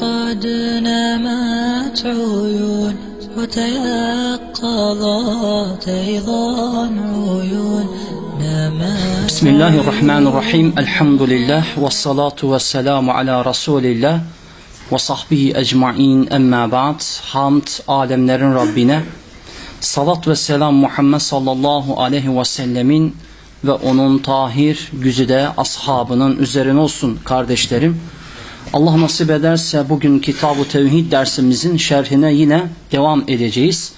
قد نمت عيون وتيقظت أيضا عيون نمت بسم الله الرحمن الرحيم الحمد لله والصلاة والسلام على رسول الله ve sahbihi ecmain emma ba'd hamd alemlerin Rabbine salat ve selam Muhammed sallallahu aleyhi ve sellemin ve onun tahir güzide ashabının üzerine olsun kardeşlerim. Allah nasip ederse bugün Kitab-ı Tevhid dersimizin şerhine yine devam edeceğiz.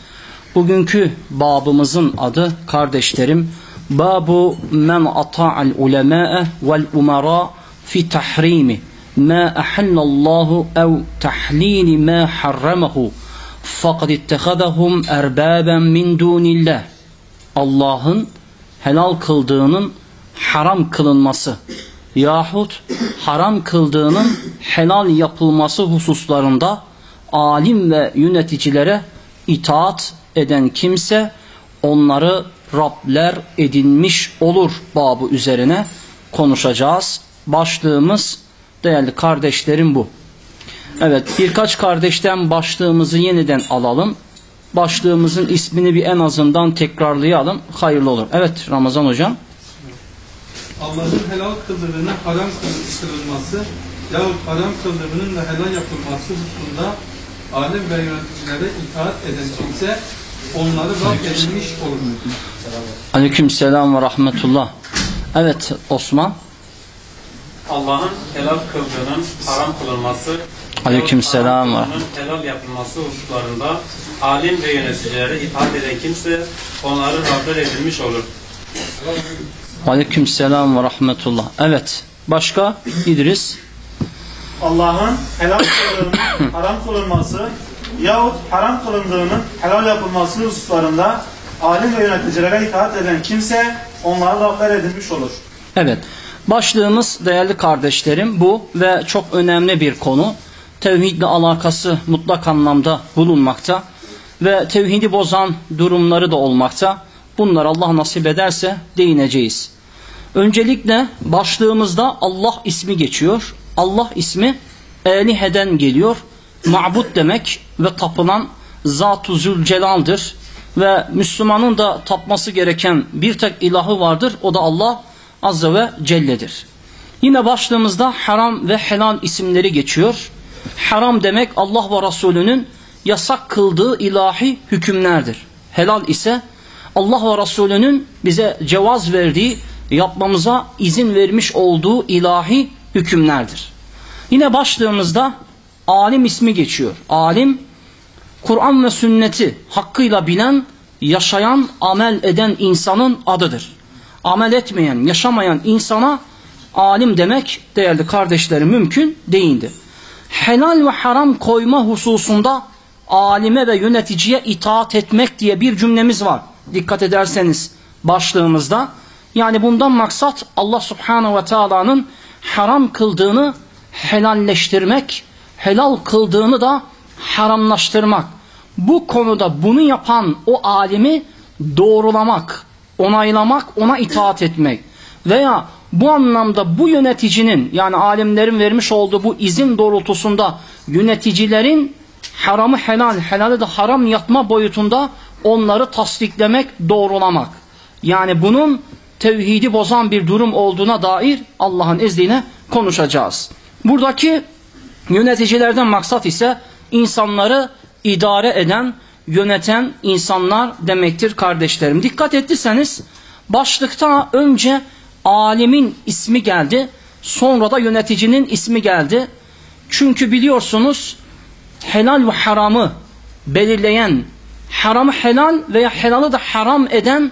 Bugünkü babımızın adı kardeşlerim Babu men ata'al ulema'e vel umara fi tahrimi. Ma ahallallahu ev tahlili ma harramahu. Fakat ittehadahum erbaben min dunillah. Allah'ın helal kıldığının haram kılınması yahut haram kıldığının helal yapılması hususlarında alim ve yöneticilere itaat eden kimse onları Rabler edinmiş olur babı üzerine konuşacağız. Başlığımız değerli kardeşlerim bu. Evet birkaç kardeşten başlığımızı yeniden alalım. Başlığımızın ismini bir en azından tekrarlayalım. Hayırlı olur. Evet Ramazan hocam. Allah'ın helal kıldığını haram kılınması yahut haram kıldığının da helal yapılması hususunda alim ve yöneticilere itaat eden kimse onları Rab edilmiş olur. Aleyküm selam ve rahmetullah. Evet Osman. Allah'ın helal kıldığının haram kılınması Aleykümselam yahut haram kıldığının helal yapılması hususlarında alim ve yöneticilere itaat eden kimse onları Rabler edilmiş olur. Aleyküm selam ve rahmetullah. Evet. Başka? İdris. Allah'ın helal kıldığının haram kılınması yahut haram kılındığının helal yapılması hususlarında alim ve yöneticilere itaat eden kimse onlara Rabler edilmiş olur. Evet. Başlığımız değerli kardeşlerim bu ve çok önemli bir konu. Tevhidle alakası mutlak anlamda bulunmakta ve tevhidi bozan durumları da olmakta. Bunlar Allah nasip ederse değineceğiz. Öncelikle başlığımızda Allah ismi geçiyor. Allah ismi Elihe'den geliyor. Ma'bud demek ve tapılan Zat-ı Zülcelal'dir. Ve Müslümanın da tapması gereken bir tek ilahı vardır. O da Allah Azze ve Celle'dir. Yine başlığımızda haram ve helal isimleri geçiyor. Haram demek Allah ve Resulünün yasak kıldığı ilahi hükümlerdir. Helal ise Allah ve Resulünün bize cevaz verdiği, yapmamıza izin vermiş olduğu ilahi hükümlerdir. Yine başlığımızda alim ismi geçiyor. Alim, Kur'an ve sünneti hakkıyla bilen, yaşayan, amel eden insanın adıdır amel etmeyen, yaşamayan insana alim demek değerli kardeşlerim mümkün değildir. Helal ve haram koyma hususunda alime ve yöneticiye itaat etmek diye bir cümlemiz var. Dikkat ederseniz başlığımızda. Yani bundan maksat Allah subhanahu ve taala'nın haram kıldığını helalleştirmek, helal kıldığını da haramlaştırmak. Bu konuda bunu yapan o alimi doğrulamak, onaylamak, ona itaat etmek veya bu anlamda bu yöneticinin yani alimlerin vermiş olduğu bu izin doğrultusunda yöneticilerin haramı helal, helali de haram yapma boyutunda onları tasdiklemek, doğrulamak. Yani bunun tevhidi bozan bir durum olduğuna dair Allah'ın izniyle konuşacağız. Buradaki yöneticilerden maksat ise insanları idare eden, yöneten insanlar demektir kardeşlerim. Dikkat ettiyseniz başlıkta önce alimin ismi geldi. Sonra da yöneticinin ismi geldi. Çünkü biliyorsunuz helal ve haramı belirleyen, haramı helal veya helalı da haram eden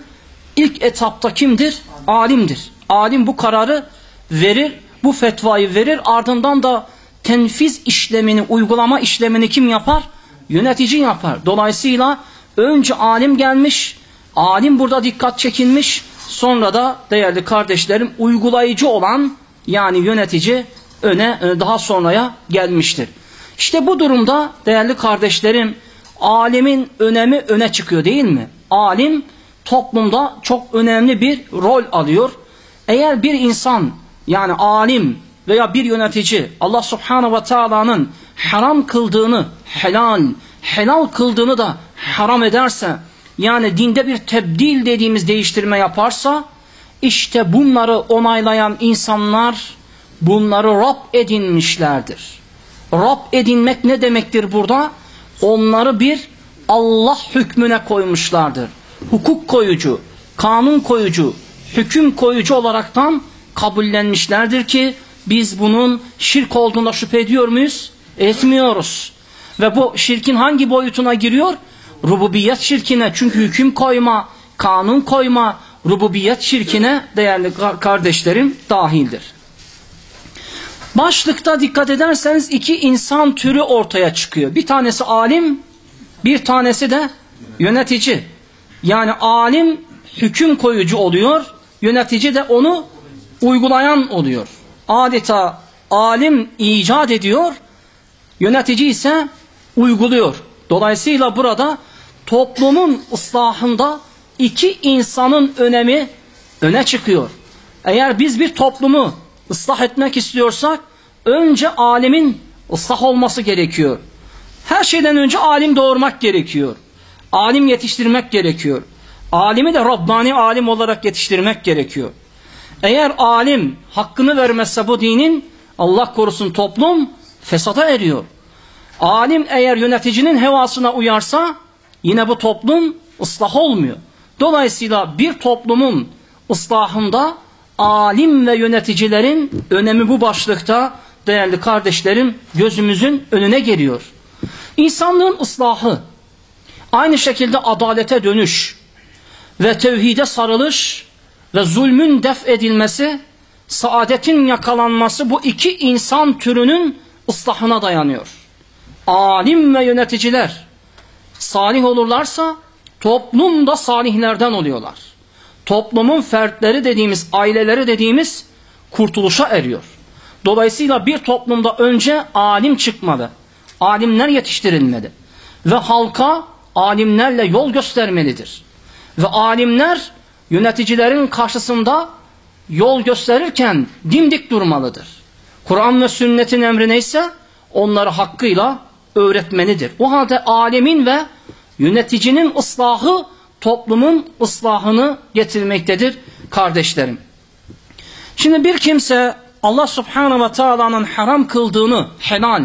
ilk etapta kimdir? Alimdir. Alim bu kararı verir, bu fetvayı verir. Ardından da tenfiz işlemini, uygulama işlemini kim yapar? yönetici yapar. Dolayısıyla önce alim gelmiş, alim burada dikkat çekilmiş, sonra da değerli kardeşlerim uygulayıcı olan yani yönetici öne e, daha sonraya gelmiştir. İşte bu durumda değerli kardeşlerim alimin önemi öne çıkıyor değil mi? Alim toplumda çok önemli bir rol alıyor. Eğer bir insan yani alim veya bir yönetici Allah subhanahu ve taala'nın haram kıldığını helal, helal kıldığını da haram ederse, yani dinde bir tebdil dediğimiz değiştirme yaparsa, işte bunları onaylayan insanlar bunları Rab edinmişlerdir. Rab edinmek ne demektir burada? Onları bir Allah hükmüne koymuşlardır. Hukuk koyucu, kanun koyucu, hüküm koyucu olaraktan kabullenmişlerdir ki biz bunun şirk olduğunda şüphe ediyor muyuz? Etmiyoruz. Ve bu şirkin hangi boyutuna giriyor? Rububiyet şirkine çünkü hüküm koyma, kanun koyma, rububiyet şirkine değerli kardeşlerim dahildir. Başlıkta dikkat ederseniz iki insan türü ortaya çıkıyor. Bir tanesi alim, bir tanesi de yönetici. Yani alim hüküm koyucu oluyor, yönetici de onu uygulayan oluyor. Adeta alim icat ediyor, yönetici ise uyguluyor. Dolayısıyla burada toplumun ıslahında iki insanın önemi öne çıkıyor. Eğer biz bir toplumu ıslah etmek istiyorsak önce alimin ıslah olması gerekiyor. Her şeyden önce alim doğurmak gerekiyor. Alim yetiştirmek gerekiyor. Alimi de Rabbani alim olarak yetiştirmek gerekiyor. Eğer alim hakkını vermezse bu dinin Allah korusun toplum fesata eriyor. Alim eğer yöneticinin hevasına uyarsa yine bu toplum ıslah olmuyor. Dolayısıyla bir toplumun ıslahında alim ve yöneticilerin önemi bu başlıkta değerli kardeşlerim gözümüzün önüne geliyor. İnsanlığın ıslahı, aynı şekilde adalete dönüş ve tevhide sarılış ve zulmün def edilmesi, saadetin yakalanması bu iki insan türünün ıslahına dayanıyor. Alim ve yöneticiler salih olurlarsa toplum da salihlerden oluyorlar. Toplumun fertleri dediğimiz, aileleri dediğimiz kurtuluşa eriyor. Dolayısıyla bir toplumda önce alim çıkmalı. Alimler yetiştirilmeli. Ve halka alimlerle yol göstermelidir. Ve alimler yöneticilerin karşısında yol gösterirken dimdik durmalıdır. Kur'an ve sünnetin emri neyse onları hakkıyla öğretmelidir. O halde alimin ve yöneticinin ıslahı toplumun ıslahını getirmektedir kardeşlerim. Şimdi bir kimse Allah subhanahu ve taala'nın haram kıldığını helal,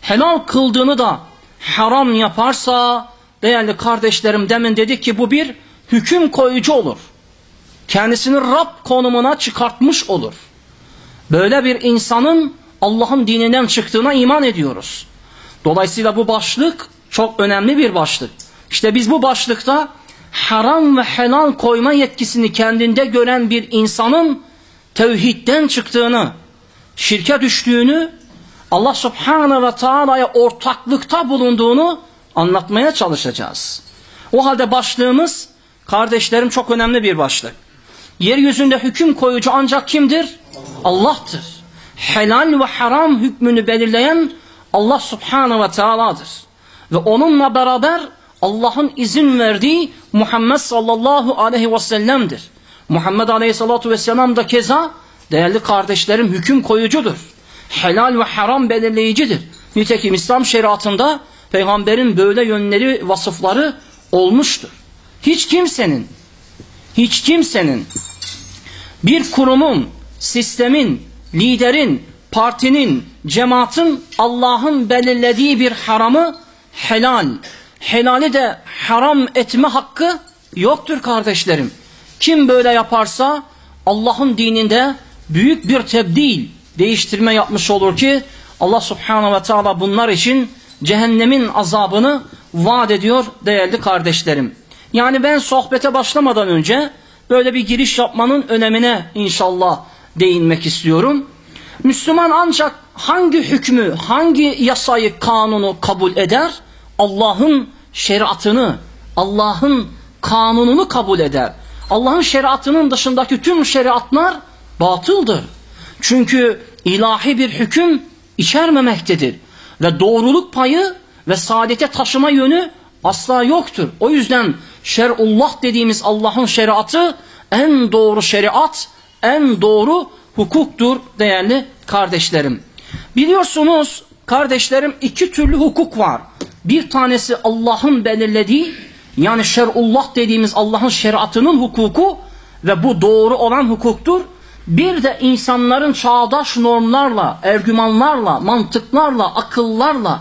helal kıldığını da haram yaparsa değerli kardeşlerim demin dedik ki bu bir hüküm koyucu olur. Kendisini Rab konumuna çıkartmış olur. Böyle bir insanın Allah'ın dininden çıktığına iman ediyoruz. Dolayısıyla bu başlık çok önemli bir başlık. İşte biz bu başlıkta haram ve helal koyma yetkisini kendinde gören bir insanın tevhidden çıktığını, şirke düştüğünü, Allah subhanahu ve taala'ya ortaklıkta bulunduğunu anlatmaya çalışacağız. O halde başlığımız kardeşlerim çok önemli bir başlık. Yeryüzünde hüküm koyucu ancak kimdir? Allah'tır. Helal ve haram hükmünü belirleyen Allah subhanahu ve teala'dır. Ve onunla beraber Allah'ın izin verdiği Muhammed sallallahu aleyhi ve sellem'dir. Muhammed aleyhissalatu vesselam da keza değerli kardeşlerim hüküm koyucudur. Helal ve haram belirleyicidir. Nitekim İslam şeriatında peygamberin böyle yönleri, vasıfları olmuştur. Hiç kimsenin, hiç kimsenin bir kurumun, sistemin, liderin, partinin, cemaatin Allah'ın belirlediği bir haramı helal, helali de haram etme hakkı yoktur kardeşlerim. Kim böyle yaparsa Allah'ın dininde büyük bir tebdil, değiştirme yapmış olur ki Allah subhanahu ve teala bunlar için cehennemin azabını vaat ediyor değerli kardeşlerim. Yani ben sohbete başlamadan önce böyle bir giriş yapmanın önemine inşallah değinmek istiyorum. Müslüman ancak hangi hükmü, hangi yasayı, kanunu kabul eder? Allah'ın şeriatını, Allah'ın kanununu kabul eder. Allah'ın şeriatının dışındaki tüm şeriatlar batıldır. Çünkü ilahi bir hüküm içermemektedir. Ve doğruluk payı ve saadete taşıma yönü asla yoktur. O yüzden şer'ullah dediğimiz Allah'ın şeriatı en doğru şeriat, en doğru hukuktur değerli kardeşlerim. Biliyorsunuz kardeşlerim iki türlü hukuk var. Bir tanesi Allah'ın belirlediği yani şer'ullah dediğimiz Allah'ın şeriatının hukuku ve bu doğru olan hukuktur. Bir de insanların çağdaş normlarla, ergümanlarla, mantıklarla, akıllarla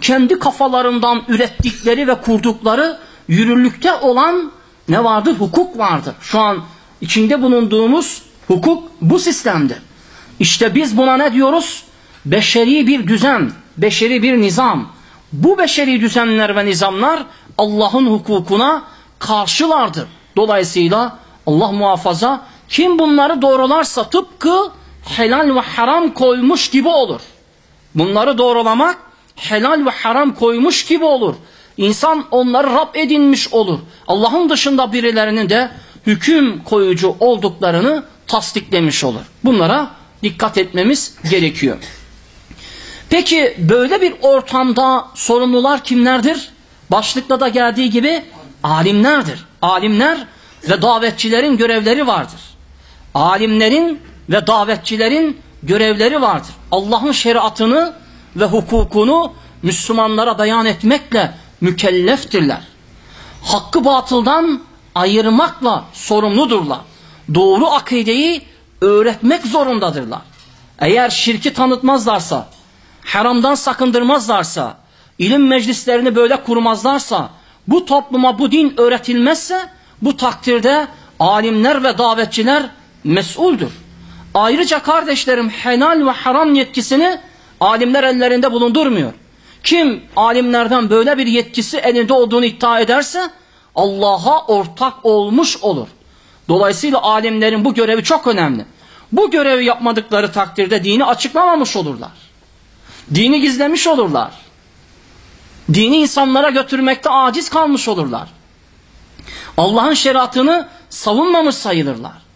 kendi kafalarından ürettikleri ve kurdukları yürürlükte olan ne vardır? Hukuk vardır. Şu an içinde bulunduğumuz hukuk bu sistemdir. İşte biz buna ne diyoruz? Beşeri bir düzen, beşeri bir nizam. Bu beşeri düzenler ve nizamlar Allah'ın hukukuna karşılardır. Dolayısıyla Allah muhafaza kim bunları doğrularsa tıpkı helal ve haram koymuş gibi olur. Bunları doğrulamak helal ve haram koymuş gibi olur. İnsan onları Rab edinmiş olur. Allah'ın dışında birilerinin de hüküm koyucu olduklarını tasdiklemiş olur. Bunlara dikkat etmemiz gerekiyor. Peki böyle bir ortamda sorumlular kimlerdir? Başlıkta da geldiği gibi alimlerdir. Alimler ve davetçilerin görevleri vardır. Alimlerin ve davetçilerin görevleri vardır. Allah'ın şeriatını ve hukukunu Müslümanlara beyan etmekle mükelleftirler. Hakkı batıldan ayırmakla sorumludurlar. Doğru akideyi öğretmek zorundadırlar. Eğer şirki tanıtmazlarsa, haramdan sakındırmazlarsa, ilim meclislerini böyle kurmazlarsa, bu topluma bu din öğretilmezse, bu takdirde alimler ve davetçiler mesuldür. Ayrıca kardeşlerim helal ve haram yetkisini alimler ellerinde bulundurmuyor. Kim alimlerden böyle bir yetkisi elinde olduğunu iddia ederse Allah'a ortak olmuş olur. Dolayısıyla alimlerin bu görevi çok önemli. Bu görevi yapmadıkları takdirde dini açıklamamış olurlar. Dini gizlemiş olurlar. Dini insanlara götürmekte aciz kalmış olurlar. Allah'ın şeriatını savunmamış sayılırlar.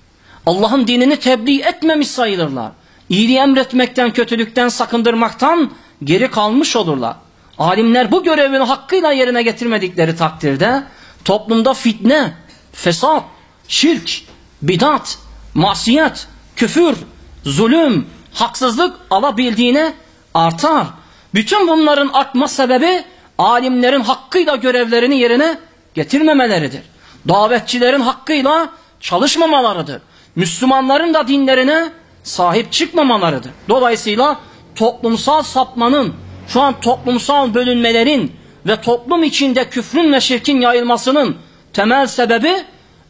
Allah'ın dinini tebliğ etmemiş sayılırlar. İyiliği emretmekten, kötülükten sakındırmaktan geri kalmış olurlar. Alimler bu görevini hakkıyla yerine getirmedikleri takdirde toplumda fitne, fesat, şirk, bidat, masiyet, küfür, zulüm, haksızlık alabildiğine artar. Bütün bunların artma sebebi alimlerin hakkıyla görevlerini yerine getirmemeleridir. Davetçilerin hakkıyla çalışmamalarıdır. Müslümanların da dinlerine sahip çıkmamalarıdır. Dolayısıyla toplumsal sapmanın, şu an toplumsal bölünmelerin ve toplum içinde küfrün ve şirkin yayılmasının temel sebebi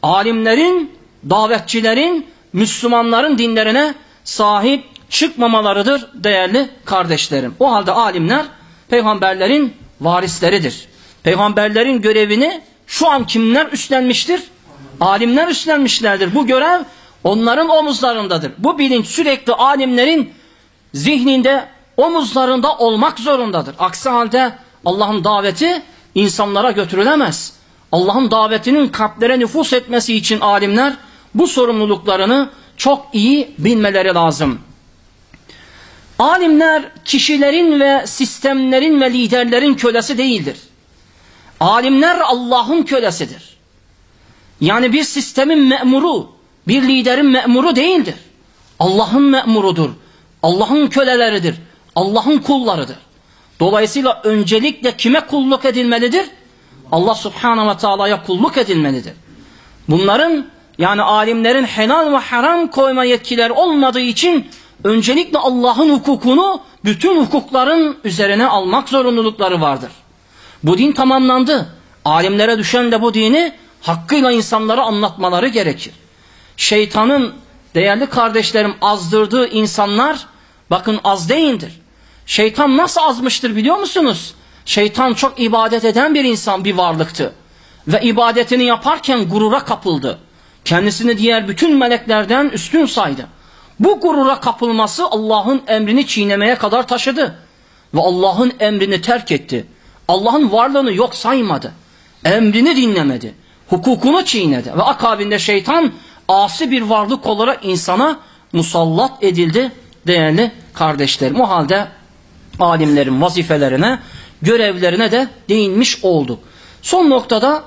alimlerin, davetçilerin, Müslümanların dinlerine sahip çıkmamalarıdır değerli kardeşlerim. O halde alimler peygamberlerin varisleridir. Peygamberlerin görevini şu an kimler üstlenmiştir? Alimler üstlenmişlerdir. Bu görev onların omuzlarındadır. Bu bilinç sürekli alimlerin zihninde, omuzlarında olmak zorundadır. Aksi halde Allah'ın daveti insanlara götürülemez. Allah'ın davetinin kalplere nüfus etmesi için alimler bu sorumluluklarını çok iyi bilmeleri lazım. Alimler kişilerin ve sistemlerin ve liderlerin kölesi değildir. Alimler Allah'ın kölesidir. Yani bir sistemin memuru, bir liderin memuru değildir. Allah'ın memurudur. Allah'ın köleleridir. Allah'ın kullarıdır. Dolayısıyla öncelikle kime kulluk edilmelidir? Allah subhanahu ve teala'ya kulluk edilmelidir. Bunların yani alimlerin helal ve haram koyma yetkileri olmadığı için öncelikle Allah'ın hukukunu bütün hukukların üzerine almak zorunlulukları vardır. Bu din tamamlandı. Alimlere düşen de bu dini hakkıyla insanlara anlatmaları gerekir. Şeytanın değerli kardeşlerim azdırdığı insanlar bakın az değildir. Şeytan nasıl azmıştır biliyor musunuz? Şeytan çok ibadet eden bir insan, bir varlıktı. Ve ibadetini yaparken gurura kapıldı. Kendisini diğer bütün meleklerden üstün saydı. Bu gurura kapılması Allah'ın emrini çiğnemeye kadar taşıdı. Ve Allah'ın emrini terk etti. Allah'ın varlığını yok saymadı. Emrini dinlemedi. Hukukunu çiğnedi. Ve akabinde şeytan asi bir varlık olarak insana musallat edildi değerli kardeşlerim. O halde alimlerin vazifelerine, görevlerine de değinmiş olduk. Son noktada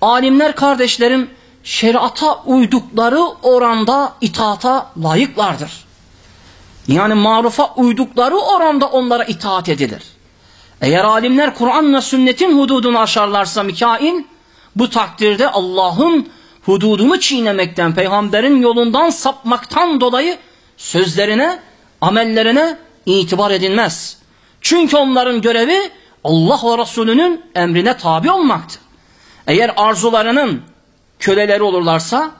alimler kardeşlerim şeriata uydukları oranda itaata layıklardır. Yani marufa uydukları oranda onlara itaat edilir. Eğer alimler Kur'an ve sünnetin hududunu aşarlarsa Mikail, bu takdirde Allah'ın hududunu çiğnemekten, peygamberin yolundan sapmaktan dolayı sözlerine, amellerine itibar edilmez. Çünkü onların görevi Allah ve Resulünün emrine tabi olmaktır. Eğer arzularının köleleri olurlarsa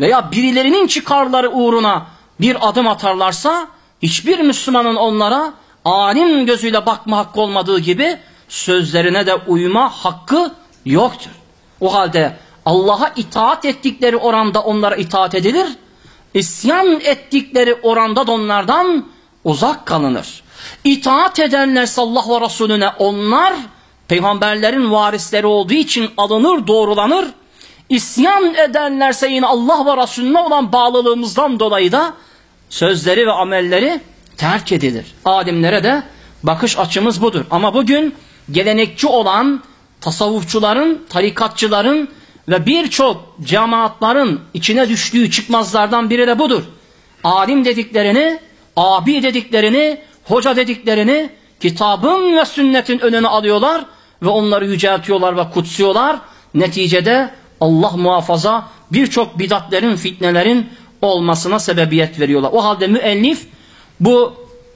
veya birilerinin çıkarları uğruna bir adım atarlarsa hiçbir Müslümanın onlara alim gözüyle bakma hakkı olmadığı gibi sözlerine de uyma hakkı yoktur. O halde Allah'a itaat ettikleri oranda onlara itaat edilir. İsyan ettikleri oranda da onlardan uzak kalınır. İtaat edenlerse Allah ve Resulüne onlar peygamberlerin varisleri olduğu için alınır, doğrulanır. İsyan edenlerse yine Allah ve Resulüne olan bağlılığımızdan dolayı da sözleri ve amelleri terk edilir. Alimlere de bakış açımız budur. Ama bugün gelenekçi olan tasavvufçuların, tarikatçıların ve birçok cemaatların içine düştüğü çıkmazlardan biri de budur. Alim dediklerini, abi dediklerini, hoca dediklerini kitabın ve sünnetin önüne alıyorlar ve onları yüceltiyorlar ve kutsuyorlar. Neticede Allah muhafaza birçok bidatlerin, fitnelerin olmasına sebebiyet veriyorlar. O halde müellif bu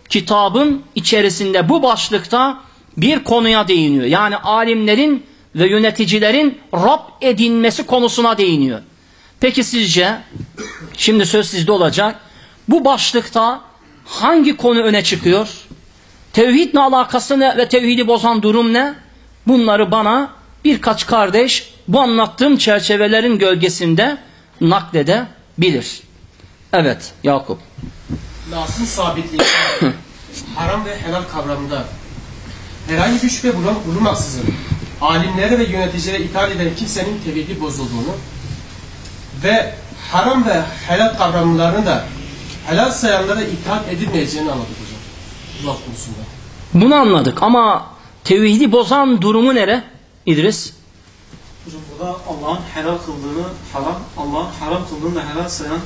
kitabın içerisinde bu başlıkta bir konuya değiniyor. Yani alimlerin ve yöneticilerin Rab edinmesi konusuna değiniyor. Peki sizce, şimdi söz sizde olacak, bu başlıkta hangi konu öne çıkıyor? Tevhidle alakası ne ve tevhidi bozan durum ne? Bunları bana birkaç kardeş bu anlattığım çerçevelerin gölgesinde nakledebilir. Evet Yakup. Nas'ın sabitliği, haram ve helal kavramında herhangi bir şüphe bulun, bulunmaksızın alimlere ve yöneticilere itaat eden kimsenin tevhidi bozulduğunu ve haram ve helal kavramlarını da helal sayanlara itaat edilmeyeceğini anladık hocam. Allah konusunda. Bunu anladık ama tevhidi bozan durumu nere İdris? Hocam burada Allah'ın helal kıldığını haram, Allah'ın haram kıldığını da helal sayan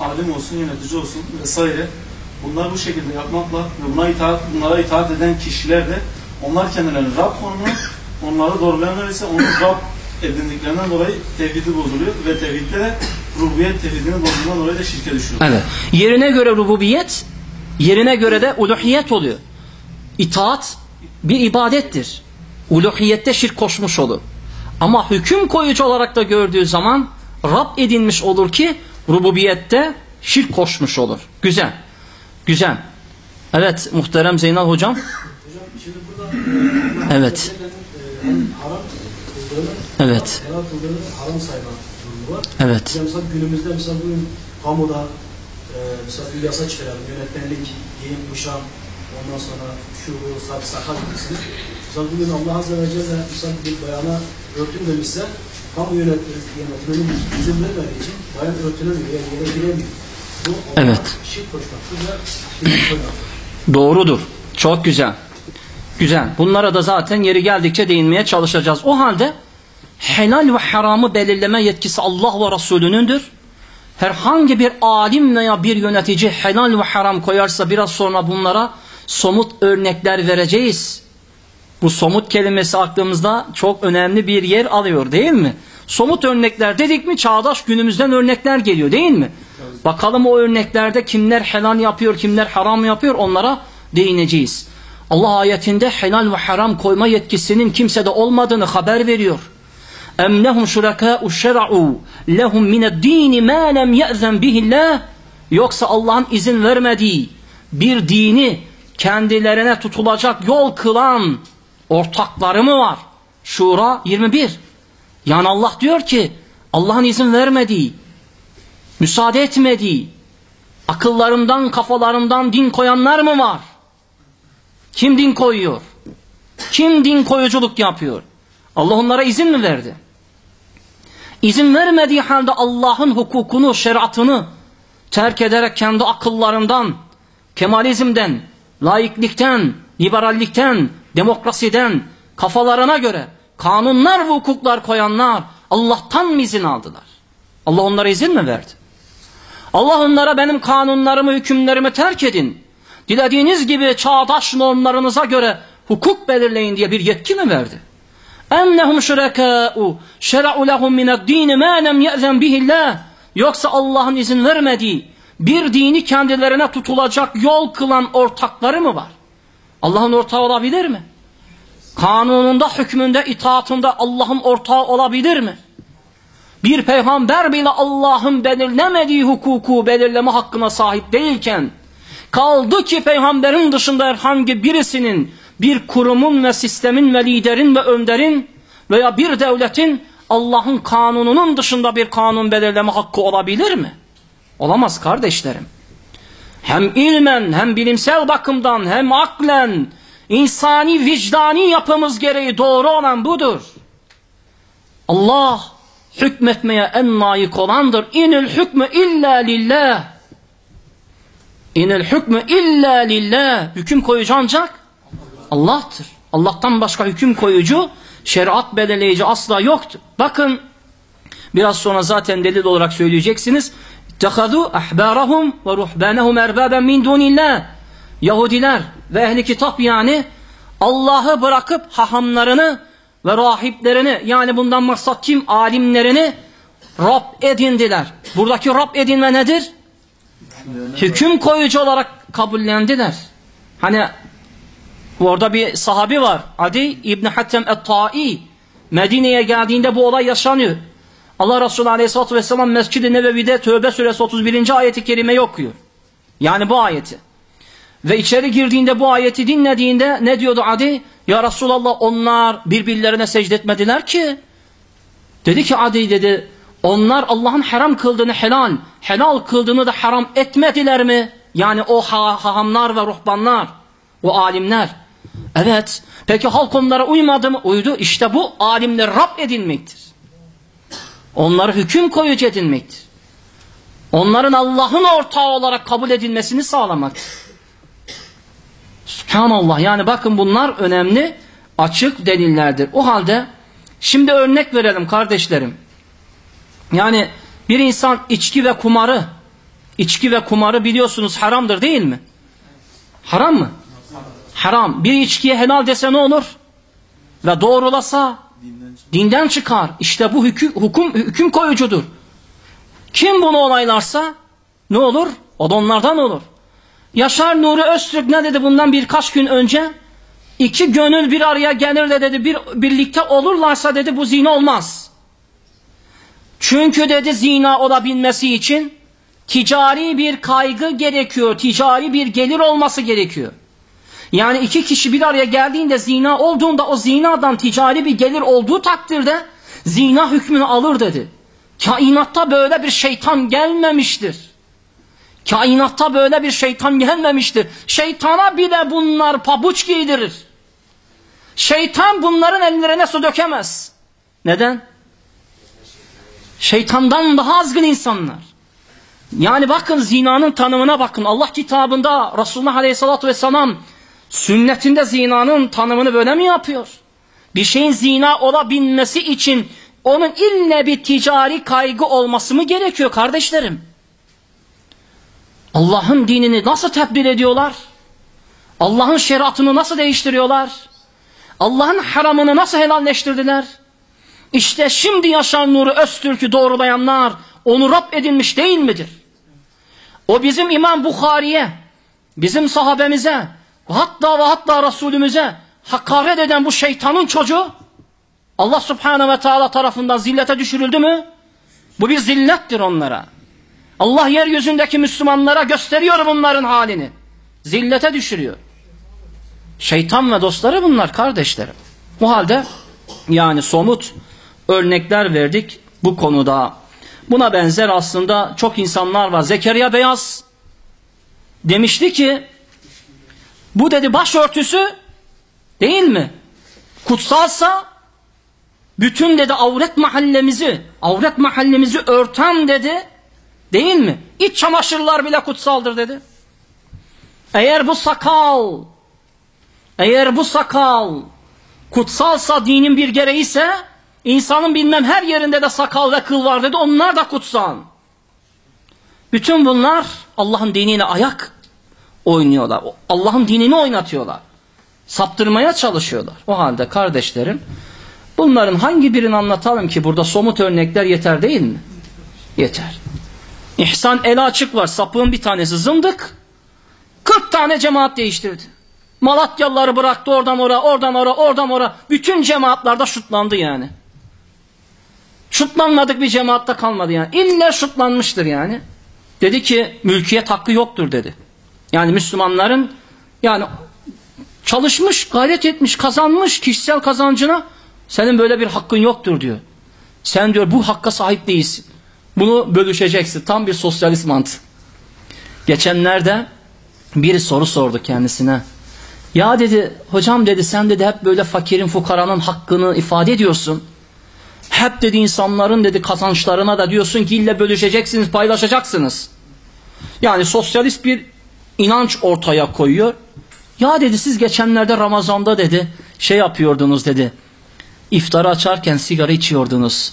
alim olsun, yönetici olsun vesaire. Bunlar bu şekilde yapmakla ve buna itaat, bunlara itaat eden kişiler de onlar kendilerini Rab konumuna, onları doğrulayanlar ise onu Rab edindiklerinden dolayı tevhidi bozuluyor ve tevhidde de rububiyet tevhidinin bozulduğundan dolayı da şirke düşüyor. Evet. Yerine göre rububiyet, yerine göre de uluhiyet oluyor. İtaat bir ibadettir. Uluhiyette şirk koşmuş olur. Ama hüküm koyucu olarak da gördüğü zaman Rab edinmiş olur ki rububiyette şirk koşmuş olur. Güzel. Güzel. Evet muhterem Zeynal hocam. Hocam şimdi burada Evet. Hem haram kıldığını, Evet. helal kıldığını haram sayma durumu var. Evet. Mesela, mesela günümüzde mesela bugün kamuda e, mesela bir yasa çıkaralım, yönetmenlik, giyim, kuşam, ondan sonra şu, sak, sakal gibisini. Mesela bugün Allah Azze ve Celle mesela bir bayana örtün demişse, kamu yönetmeni, yönetmenin izin vermediği için bayan örtünemiyor, yani yere giremiyor. Bu Evet. şirk koşmaktır ve şirk koymaktır. Doğrudur. Çok güzel. Güzel. Bunlara da zaten yeri geldikçe değinmeye çalışacağız. O halde helal ve haramı belirleme yetkisi Allah ve Resulünündür. Herhangi bir alim veya bir yönetici helal ve haram koyarsa biraz sonra bunlara somut örnekler vereceğiz. Bu somut kelimesi aklımızda çok önemli bir yer alıyor değil mi? Somut örnekler dedik mi çağdaş günümüzden örnekler geliyor değil mi? Bakalım o örneklerde kimler helal yapıyor, kimler haram yapıyor onlara değineceğiz. Allah ayetinde helal ve haram koyma yetkisinin kimsede olmadığını haber veriyor. اَمْ لَهُمْ شُرَكَاءُ شَرَعُوا لَهُمْ مِنَ الدِّينِ مَا لَمْ يَأْذَنْ بِهِ اللّٰهِ Yoksa Allah'ın izin vermediği bir dini kendilerine tutulacak yol kılan ortakları mı var? Şura 21. Yani Allah diyor ki Allah'ın izin vermediği, müsaade etmediği, akıllarından, kafalarından din koyanlar mı var? Kim din koyuyor? Kim din koyuculuk yapıyor? Allah onlara izin mi verdi? İzin vermediği halde Allah'ın hukukunu, şeriatını terk ederek kendi akıllarından, kemalizmden, laiklikten, liberallikten, demokrasiden, kafalarına göre kanunlar ve hukuklar koyanlar Allah'tan mı izin aldılar? Allah onlara izin mi verdi? Allah onlara benim kanunlarımı, hükümlerimi terk edin. Dilediğiniz gibi çağdaş normlarınıza göre hukuk belirleyin diye bir yetki mi verdi? Ennehum şurekâ'u şera'u lehum mined-dîni mâ lem ye'zen bihillah. Yoksa Allah'ın izin vermediği bir dini kendilerine tutulacak yol kılan ortakları mı var? Allah'ın ortağı olabilir mi? Kanununda, hükmünde, itaatında Allah'ın ortağı olabilir mi? Bir peygamber bile Allah'ın belirlemediği hukuku belirleme hakkına sahip değilken, kaldı ki peygamberin dışında herhangi birisinin, bir kurumun ve sistemin ve liderin ve önderin veya bir devletin Allah'ın kanununun dışında bir kanun belirleme hakkı olabilir mi? Olamaz kardeşlerim. Hem ilmen hem bilimsel bakımdan hem aklen insani vicdani yapımız gereği doğru olan budur. Allah hükmetmeye en layık olandır. İnil hükmü illa lillah. İnil hükmü illa lillah. Hüküm koyucu ancak Allah'tır. Allah'tan başka hüküm koyucu, şeriat belirleyici asla yoktur. Bakın biraz sonra zaten delil olarak söyleyeceksiniz. Tehadu ahbarahum ve ruhbanahum erbaben min dunillah. Yahudiler ve ehli kitap yani Allah'ı bırakıp hahamlarını ve rahiplerini yani bundan maksat kim? Alimlerini Rab edindiler. Buradaki Rab edinme nedir? Hüküm koyucu olarak kabullendiler. Hani orada bir sahabi var. Adi İbni Hattem Et-Tai. Medine'ye geldiğinde bu olay yaşanıyor. Allah Resulü Aleyhisselatü Vesselam Mescid-i Nebevi'de Tövbe Suresi 31. ayeti kerimeyi okuyor. Yani bu ayeti. Ve içeri girdiğinde bu ayeti dinlediğinde ne diyordu Adi? Ya Resulallah onlar birbirlerine secde etmediler ki. Dedi ki Adi dedi onlar Allah'ın haram kıldığını helal, helal kıldığını da haram etmediler mi? Yani o ha hahamlar ve ruhbanlar, o alimler. Evet. Peki halk onlara uymadı mı? Uydu. İşte bu alimleri Rab edinmektir. Onları hüküm koyucu edinmektir. Onların Allah'ın ortağı olarak kabul edilmesini sağlamaktır. Subhanallah yani bakın bunlar önemli açık delillerdir. O halde şimdi örnek verelim kardeşlerim. Yani bir insan içki ve kumarı içki ve kumarı biliyorsunuz haramdır değil mi? Haram mı? Haram. Bir içkiye helal dese ne olur? Ve doğrulasa dinden çıkar. İşte bu hüküm, hukum, hüküm koyucudur. Kim bunu onaylarsa ne olur? O da onlardan olur. Yaşar Nuri Öztürk ne dedi bundan birkaç gün önce? İki gönül bir araya gelir de dedi bir, birlikte olurlarsa dedi bu zina olmaz. Çünkü dedi zina olabilmesi için ticari bir kaygı gerekiyor. Ticari bir gelir olması gerekiyor. Yani iki kişi bir araya geldiğinde zina olduğunda o zinadan ticari bir gelir olduğu takdirde zina hükmünü alır dedi. Kainatta böyle bir şeytan gelmemiştir. Kainatta böyle bir şeytan gelmemiştir. Şeytana bile bunlar pabuç giydirir. Şeytan bunların ellerine su dökemez. Neden? Şeytandan daha azgın insanlar. Yani bakın zinanın tanımına bakın. Allah kitabında Resulullah Aleyhisselatü Vesselam sünnetinde zinanın tanımını böyle mi yapıyor? Bir şeyin zina olabilmesi için onun ille bir ticari kaygı olması mı gerekiyor kardeşlerim? Allah'ın dinini nasıl tebdil ediyorlar? Allah'ın şeriatını nasıl değiştiriyorlar? Allah'ın haramını nasıl helalleştirdiler? İşte şimdi Yaşar Nuri Öztürk'ü doğrulayanlar onu Rab edinmiş değil midir? O bizim İmam Bukhari'ye, bizim sahabemize, hatta ve hatta Resulümüze hakaret eden bu şeytanın çocuğu Allah Subhanahu ve Teala tarafından zillete düşürüldü mü? Bu bir zillettir onlara. Allah yeryüzündeki Müslümanlara gösteriyor bunların halini. Zillete düşürüyor. Şeytan ve dostları bunlar kardeşlerim. Bu halde yani somut örnekler verdik bu konuda. Buna benzer aslında çok insanlar var. Zekeriya Beyaz demişti ki bu dedi başörtüsü değil mi? Kutsalsa bütün dedi avret mahallemizi, avret mahallemizi örten dedi değil mi? İç çamaşırlar bile kutsaldır dedi. Eğer bu sakal eğer bu sakal kutsalsa dinin bir gereği ise insanın bilmem her yerinde de sakal ve kıl var dedi. Onlar da kutsal. Bütün bunlar Allah'ın diniyle ayak oynuyorlar. Allah'ın dinini oynatıyorlar. Saptırmaya çalışıyorlar. O halde kardeşlerim bunların hangi birini anlatalım ki burada somut örnekler yeter değil mi? Yeter. İhsan eli açık var. Sapığın bir tanesi zındık. 40 tane cemaat değiştirdi. Malatyalıları bıraktı oradan oraya, oradan oraya, oradan oraya. Bütün cemaatlarda şutlandı yani. Şutlanmadık bir cemaatta kalmadı yani. İlle şutlanmıştır yani. Dedi ki mülkiyet hakkı yoktur dedi. Yani Müslümanların yani çalışmış, gayret etmiş, kazanmış kişisel kazancına senin böyle bir hakkın yoktur diyor. Sen diyor bu hakka sahip değilsin. Bunu bölüşeceksin. Tam bir sosyalist mantık. Geçenlerde biri soru sordu kendisine. Ya dedi hocam dedi sen dedi hep böyle fakirin fukaranın hakkını ifade ediyorsun. Hep dedi insanların dedi kazançlarına da diyorsun ki ille bölüşeceksiniz paylaşacaksınız. Yani sosyalist bir inanç ortaya koyuyor. Ya dedi siz geçenlerde Ramazan'da dedi şey yapıyordunuz dedi. İftarı açarken sigara içiyordunuz.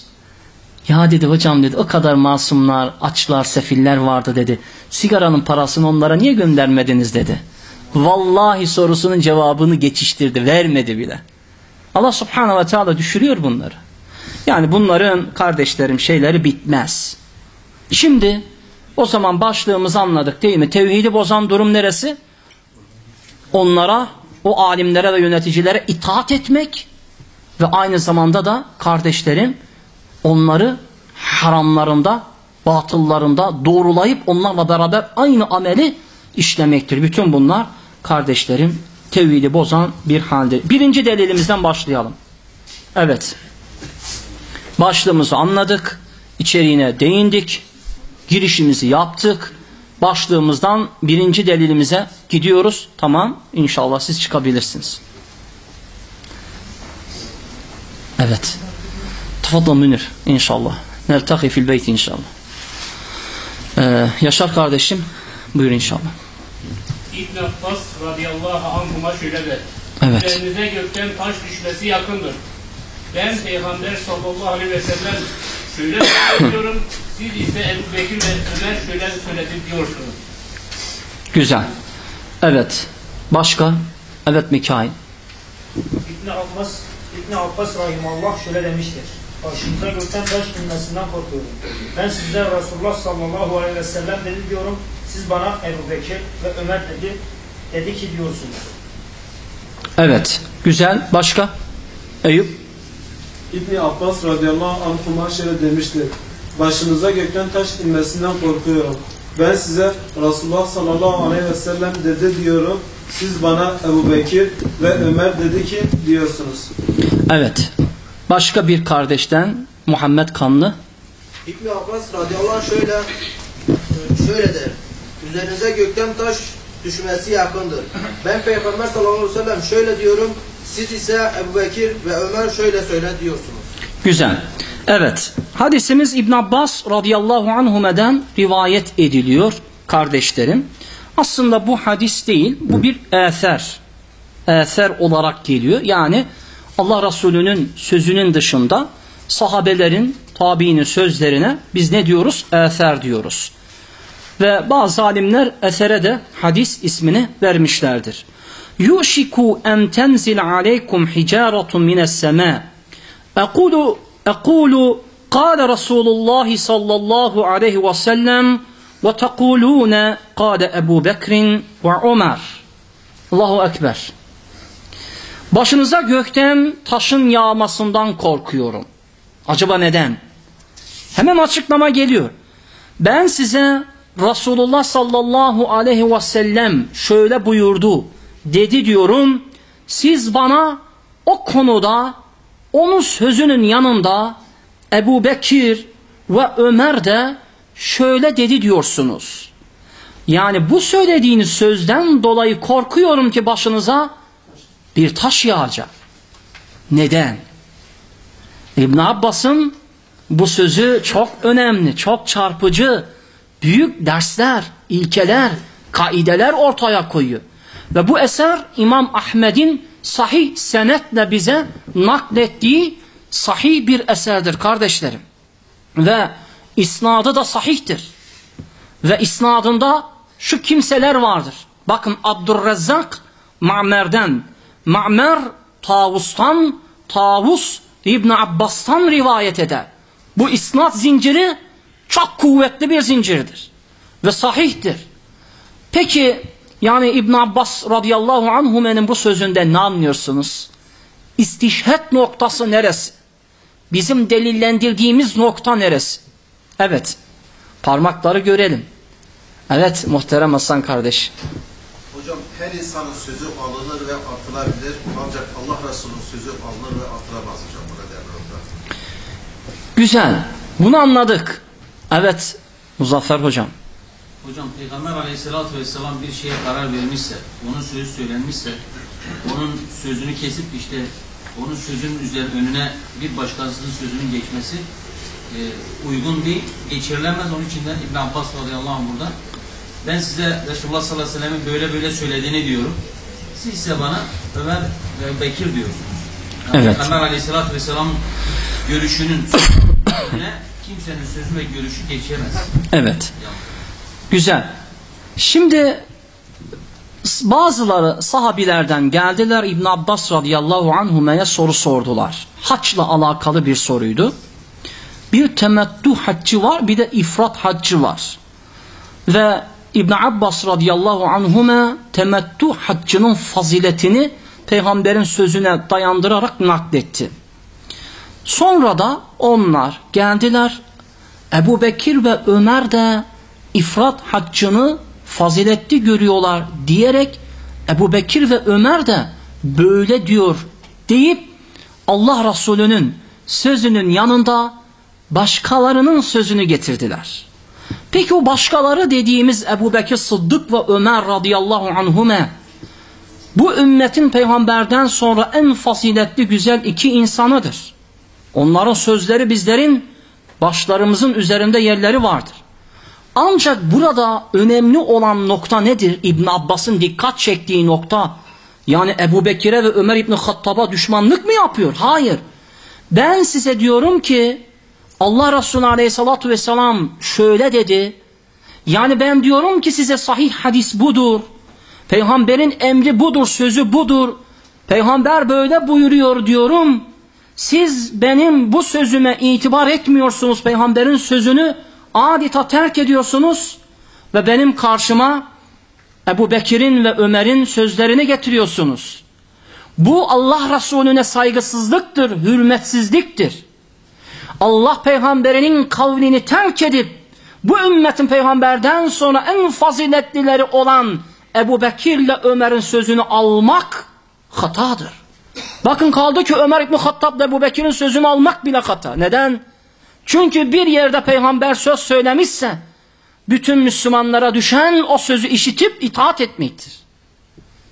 Ya dedi hocam dedi o kadar masumlar, açlar, sefiller vardı dedi. Sigaranın parasını onlara niye göndermediniz dedi. Vallahi sorusunun cevabını geçiştirdi, vermedi bile. Allah subhanahu ve teala düşürüyor bunları. Yani bunların kardeşlerim şeyleri bitmez. Şimdi o zaman başlığımızı anladık değil mi? Tevhidi bozan durum neresi? Onlara, o alimlere ve yöneticilere itaat etmek ve aynı zamanda da kardeşlerim onları haramlarında, batıllarında doğrulayıp onlarla beraber aynı ameli işlemektir. Bütün bunlar kardeşlerim tevhidi bozan bir halde. Birinci delilimizden başlayalım. Evet. Başlığımızı anladık. içeriğine değindik. Girişimizi yaptık. Başlığımızdan birinci delilimize gidiyoruz. Tamam. İnşallah siz çıkabilirsiniz. Evet. Tafadla Münir inşallah. Neltaki fil beyti inşallah. Ee, Yaşar kardeşim buyur inşallah. İbn Abbas radıyallahu anhuma şöyle der. Evet. Üzerinize gökten taş düşmesi yakındır. Ben Peygamber sallallahu aleyhi ve sellem şöyle söylüyorum. Siz ise Ebu Bekir ve Ömer şöyle söyledi diyorsunuz. Güzel. Evet. Başka? Evet Mikail. İbn Abbas İbn Abbas rahimallah şöyle demiştir. Başımıza gökten taş inmesinden korkuyorum. Ben size Resulullah sallallahu aleyhi ve sellem dedi diyorum. Siz bana Ebu Bekir ve Ömer dedi. Dedi ki diyorsunuz. Evet. Güzel. Başka? Eyüp. İbni Abbas radıyallahu anhuma şöyle demiştir. Başınıza gökten taş inmesinden korkuyorum. Ben size Resulullah sallallahu aleyhi ve sellem dedi diyorum. Siz bana Ebu Bekir ve Ömer dedi ki diyorsunuz. Evet. Başka bir kardeşten Muhammed Kanlı. İbn Abbas radıyallahu anh şöyle şöyle der. Üzerinize gökten taş düşmesi yakındır. Ben Peygamber sallallahu aleyhi ve sellem şöyle diyorum. Siz ise Ebu Bekir ve Ömer şöyle söyle diyorsunuz. Güzel. Evet. Hadisimiz İbn Abbas radıyallahu anhumeden rivayet ediliyor kardeşlerim. Aslında bu hadis değil, bu bir eser. Eser olarak geliyor. Yani Allah Resulü'nün sözünün dışında sahabelerin, tabiinin sözlerine biz ne diyoruz? Eser diyoruz. Ve bazı alimler esere de hadis ismini vermişlerdir. Yushiku en tenzil aleykum hicaretun mines sema. Ekulu ekulu قال رسول الله صلى الله عليه وسلم وتقولون قال أبو بكر وعمر Allahu Ekber. Başınıza gökten taşın yağmasından korkuyorum. Acaba neden? Hemen açıklama geliyor. Ben size Resulullah sallallahu aleyhi ve sellem şöyle buyurdu dedi diyorum. Siz bana o konuda onun sözünün yanında Ebu Bekir ve Ömer de şöyle dedi diyorsunuz. Yani bu söylediğiniz sözden dolayı korkuyorum ki başınıza bir taş yağacak. Neden? İbn Abbas'ın bu sözü çok önemli, çok çarpıcı, büyük dersler, ilkeler, kaideler ortaya koyuyor. Ve bu eser İmam Ahmed'in sahih senetle bize naklettiği sahih bir eserdir kardeşlerim. Ve isnadı da sahihtir. Ve isnadında şu kimseler vardır. Bakın Abdurrezzak Ma'mer'den. Ma'mer Tavus'tan, Tavus İbn Abbas'tan rivayet eder. Bu isnat zinciri çok kuvvetli bir zincirdir. Ve sahihtir. Peki yani İbn Abbas radıyallahu anhumenin bu sözünde ne anlıyorsunuz? İstişhet noktası neresi? Bizim delillendirdiğimiz nokta neresi? Evet. Parmakları görelim. Evet muhterem Hasan kardeş. Hocam her insanın sözü alınır ve atılabilir. Ancak Allah Resulü'nün sözü alınır ve atılamaz hocam hocam. Güzel. Bunu anladık. Evet Muzaffer hocam. Hocam Peygamber aleyhissalatü vesselam bir şeye karar vermişse, onun sözü söylenmişse, onun sözünü kesip işte onun sözünün üzerine önüne bir başkasının sözünün geçmesi e, uygun değil, geçirilemez. Onun için de İbn Abbas radıyallahu anh burada ben size Resulullah sallallahu aleyhi ve sellem'in böyle böyle söylediğini diyorum. Siz ise bana Ömer ve Bekir diyorsunuz. Yani Evet. Peygamber aleyhissalatü vesselam görüşünün önüne kimsenin sözü ve görüşü geçemez. Evet. Güzel. Şimdi bazıları sahabilerden geldiler İbn Abbas radıyallahu anhuma'ya soru sordular. Haçla alakalı bir soruydu. Bir temettü haccı var bir de ifrat haccı var. Ve İbn Abbas radıyallahu anhuma temettü haccının faziletini peygamberin sözüne dayandırarak nakletti. Sonra da onlar geldiler. Ebu Bekir ve Ömer de ifrat haccını faziletli görüyorlar diyerek Ebu Bekir ve Ömer de böyle diyor deyip Allah Resulü'nün sözünün yanında başkalarının sözünü getirdiler. Peki o başkaları dediğimiz Ebu Bekir Sıddık ve Ömer radıyallahu anhume bu ümmetin peygamberden sonra en faziletli güzel iki insanıdır. Onların sözleri bizlerin başlarımızın üzerinde yerleri vardır. Ancak burada önemli olan nokta nedir? İbn Abbas'ın dikkat çektiği nokta. Yani Ebu Bekir'e ve Ömer İbni Hattab'a düşmanlık mı yapıyor? Hayır. Ben size diyorum ki Allah Resulü Aleyhisselatü Vesselam şöyle dedi. Yani ben diyorum ki size sahih hadis budur. Peygamberin emri budur, sözü budur. Peygamber böyle buyuruyor diyorum. Siz benim bu sözüme itibar etmiyorsunuz peygamberin sözünü adeta terk ediyorsunuz ve benim karşıma Ebu Bekir'in ve Ömer'in sözlerini getiriyorsunuz. Bu Allah Resulüne saygısızlıktır, hürmetsizliktir. Allah peygamberinin kavlini terk edip bu ümmetin peygamberden sonra en faziletlileri olan Ebu Bekir ile Ömer'in sözünü almak hatadır. Bakın kaldı ki Ömer İbni Hattab ve Ebu Bekir'in sözünü almak bile hata. Neden? Çünkü bir yerde peygamber söz söylemişse bütün Müslümanlara düşen o sözü işitip itaat etmektir.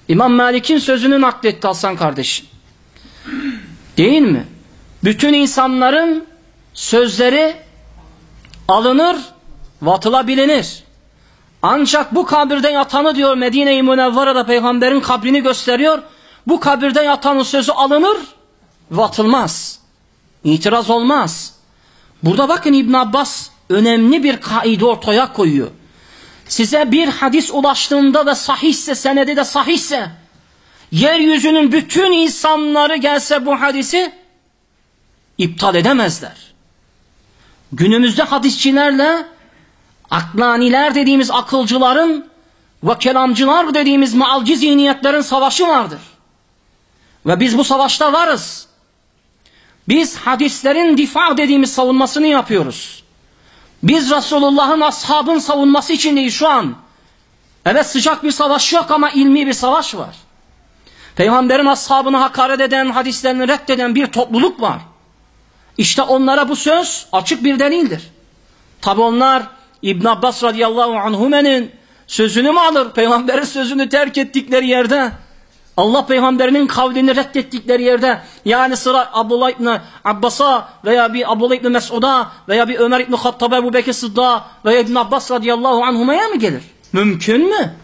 İmam Malik'in sözünü nakletti Hasan kardeşim. Değil mi? Bütün insanların sözleri alınır, vatıla bilinir. Ancak bu kabirde yatanı diyor Medine-i Münevvara'da peygamberin kabrini gösteriyor. Bu kabirde yatanın sözü alınır, vatılmaz. İtiraz olmaz. Burada bakın İbn Abbas önemli bir kaide ortaya koyuyor. Size bir hadis ulaştığında da sahihse, senedi de sahihse, yeryüzünün bütün insanları gelse bu hadisi iptal edemezler. Günümüzde hadisçilerle aklaniler dediğimiz akılcıların ve kelamcılar dediğimiz maalci zihniyetlerin savaşı vardır. Ve biz bu savaşta varız. Biz hadislerin difa dediğimiz savunmasını yapıyoruz. Biz Resulullah'ın ashabın savunması içindeyiz şu an. Evet sıcak bir savaş yok ama ilmi bir savaş var. Peygamberin ashabını hakaret eden, hadislerini reddeden bir topluluk var. İşte onlara bu söz açık bir delildir. Tabi onlar İbn Abbas radıyallahu anhumenin sözünü mü alır? Peygamberin sözünü terk ettikleri yerde Allah peygamberinin kavlini reddettikleri yerde yani sıra Abdullah İbni Abbas'a veya bir Abdullah İbni Mesud'a veya bir Ömer İbni Hattab'a Ebu Bekir Sıdda veya İbn Abbas radıyallahu anhumaya mı gelir? Mümkün mü?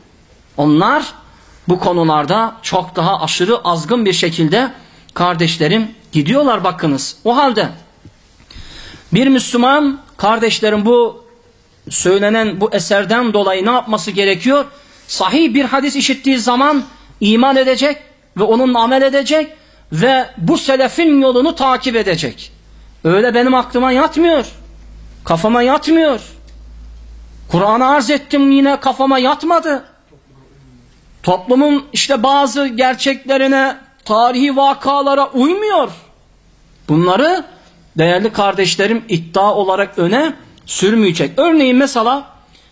Onlar bu konularda çok daha aşırı azgın bir şekilde kardeşlerim gidiyorlar bakınız. O halde bir Müslüman kardeşlerim bu söylenen bu eserden dolayı ne yapması gerekiyor? sahih bir hadis işittiği zaman iman edecek ve onunla amel edecek ve bu selefin yolunu takip edecek. Öyle benim aklıma yatmıyor. Kafama yatmıyor. Kur'an'ı arz ettim yine kafama yatmadı. Toplumun işte bazı gerçeklerine, tarihi vakalara uymuyor. Bunları değerli kardeşlerim iddia olarak öne sürmeyecek. Örneğin mesela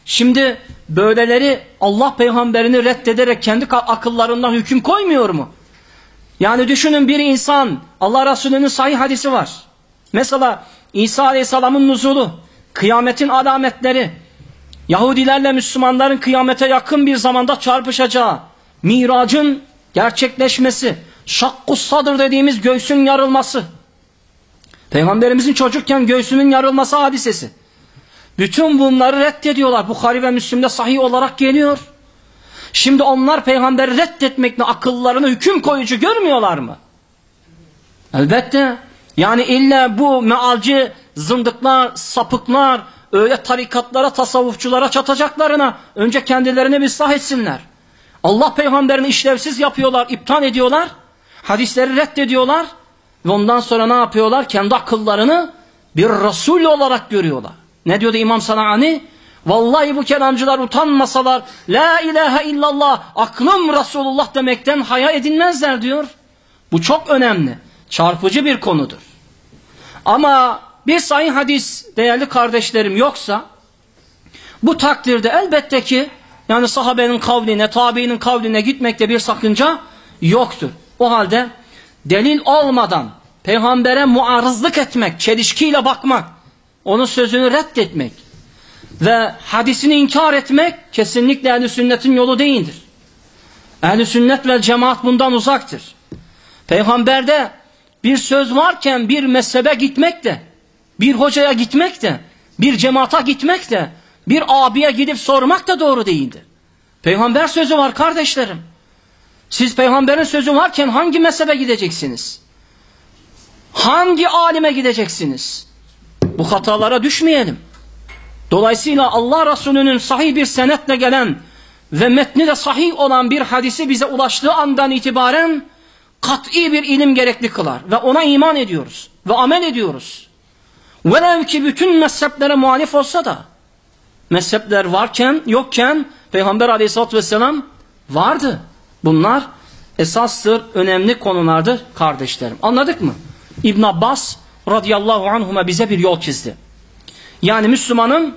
şimdi böyleleri Allah peygamberini reddederek kendi akıllarından hüküm koymuyor mu? Yani düşünün bir insan Allah Resulü'nün sahih hadisi var. Mesela İsa Aleyhisselam'ın nuzulu, kıyametin alametleri, Yahudilerle Müslümanların kıyamete yakın bir zamanda çarpışacağı, miracın gerçekleşmesi, şakkus sadır dediğimiz göğsün yarılması, Peygamberimizin çocukken göğsünün yarılması hadisesi. Bütün bunları reddediyorlar. Bukhari ve Müslim'de sahih olarak geliyor. Şimdi onlar peygamberi reddetmekle akıllarını hüküm koyucu görmüyorlar mı? Elbette. Yani illa bu mealci zındıklar, sapıklar öyle tarikatlara, tasavvufçulara çatacaklarına önce kendilerini bir ıslah etsinler. Allah peygamberini işlevsiz yapıyorlar, iptal ediyorlar. Hadisleri reddediyorlar. Ve ondan sonra ne yapıyorlar? Kendi akıllarını bir Resul olarak görüyorlar. Ne diyordu İmam Sanani? Vallahi bu kelamcılar utanmasalar La ilahe illallah aklım Resulullah demekten haya edinmezler diyor. Bu çok önemli. Çarpıcı bir konudur. Ama bir sahih hadis değerli kardeşlerim yoksa bu takdirde elbette ki yani sahabenin kavline, tabiinin kavline gitmekte bir sakınca yoktur. O halde delil olmadan peygambere muarızlık etmek, çelişkiyle bakmak, onun sözünü reddetmek ve hadisini inkar etmek kesinlikle ehl sünnetin yolu değildir. ehl sünnet ve cemaat bundan uzaktır. Peygamberde bir söz varken bir mezhebe gitmek de, bir hocaya gitmek de, bir cemaata gitmek de, bir abiye gidip sormak da doğru değildir. Peygamber sözü var kardeşlerim. Siz peygamberin sözü varken hangi mezhebe gideceksiniz? Hangi alime gideceksiniz? Bu hatalara düşmeyelim. Dolayısıyla Allah Resulü'nün sahih bir senetle gelen ve metni de sahih olan bir hadisi bize ulaştığı andan itibaren kat'i bir ilim gerekli kılar. Ve ona iman ediyoruz. Ve amel ediyoruz. Velev ki bütün mezheplere muhalif olsa da mezhepler varken yokken Peygamber aleyhissalatü vesselam vardı. Bunlar esastır, önemli konulardır kardeşlerim. Anladık mı? İbn Abbas radıyallahu anhuma bize bir yol çizdi. Yani Müslümanın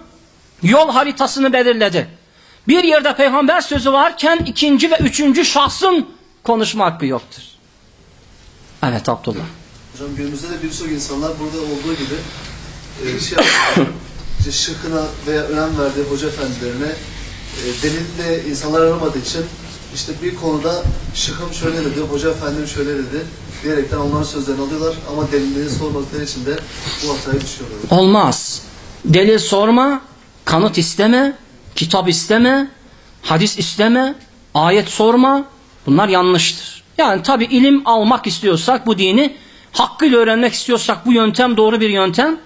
yol haritasını belirledi. Bir yerde peygamber sözü varken ikinci ve üçüncü şahsın konuşma hakkı yoktur. Evet Abdullah. Hocam günümüzde de birçok insanlar burada olduğu gibi e, şey işte şıkkına veya önem verdiği hoca efendilerine e, delille insanlar aramadığı için işte bir konuda şıkım şöyle dedi, hoca efendim şöyle dedi diyerekten onların sözlerini alıyorlar ama delilleri sormadıkları için de bu hataya düşüyorlar. Olmaz. Delil sorma, kanıt isteme, kitap isteme, hadis isteme, ayet sorma. Bunlar yanlıştır. Yani tabi ilim almak istiyorsak bu dini hakkıyla öğrenmek istiyorsak bu yöntem doğru bir yöntem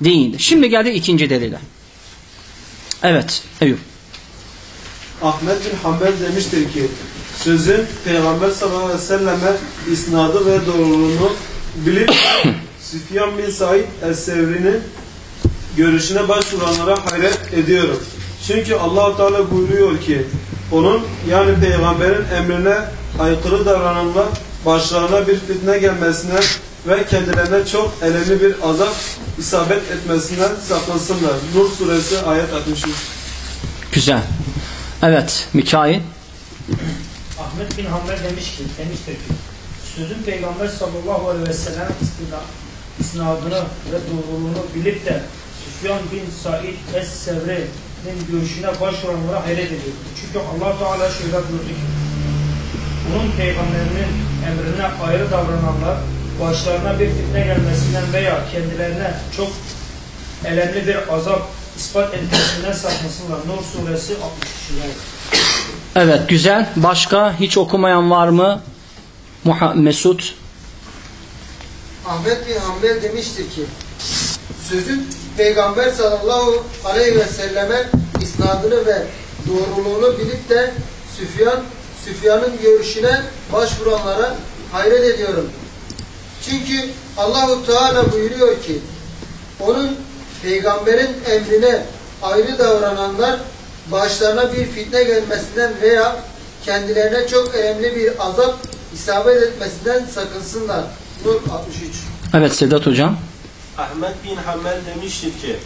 değildir. Şimdi geldi ikinci delile. Evet Eyüp. Ahmet bin Hanbel demiştir ki sözün Peygamber sallallahu aleyhi ve selleme isnadı ve doğruluğunu bilip Süfyan bin Said Es-Sevri'nin görüşüne başvuranlara hayret ediyorum. Çünkü allah Teala buyuruyor ki onun yani peygamberin emrine aykırı davrananlar başlarına bir fitne gelmesine ve kendilerine çok önemli bir azap isabet etmesinden sakınsınlar. Nur suresi ayet 63. Güzel. Evet Mikail. Ahmet bin Hanbel demiş ki, demiştir ki, sözün Peygamber sallallahu aleyhi ve sellem isnadını ve doğruluğunu bilip de Süfyan bin Said Es-Sevre'nin görüşüne başvuranlara hayret ediyor. Çünkü allah Teala şöyle buyurdu ki, onun peygamberinin emrine ayrı davrananlar başlarına bir fitne gelmesinden veya kendilerine çok elemli bir azap ispat etmesinden saklasınlar. Nur suresi 63. Evet güzel. Başka hiç okumayan var mı? Muha Mesut. Ahmet bin Hanbel demiştir ki sözün Peygamber sallallahu aleyhi ve selleme isnadını ve doğruluğunu bilip de Süfyan, Süfyan'ın görüşüne başvuranlara hayret ediyorum. Çünkü Allahu Teala buyuruyor ki onun peygamberin emrine ayrı davrananlar başlarına bir fitne gelmesinden veya kendilerine çok önemli bir azap isabet etmesinden sakınsınlar. Nur 63 Evet Sedat Hocam. Ahmet bin Hanbel demiştir ki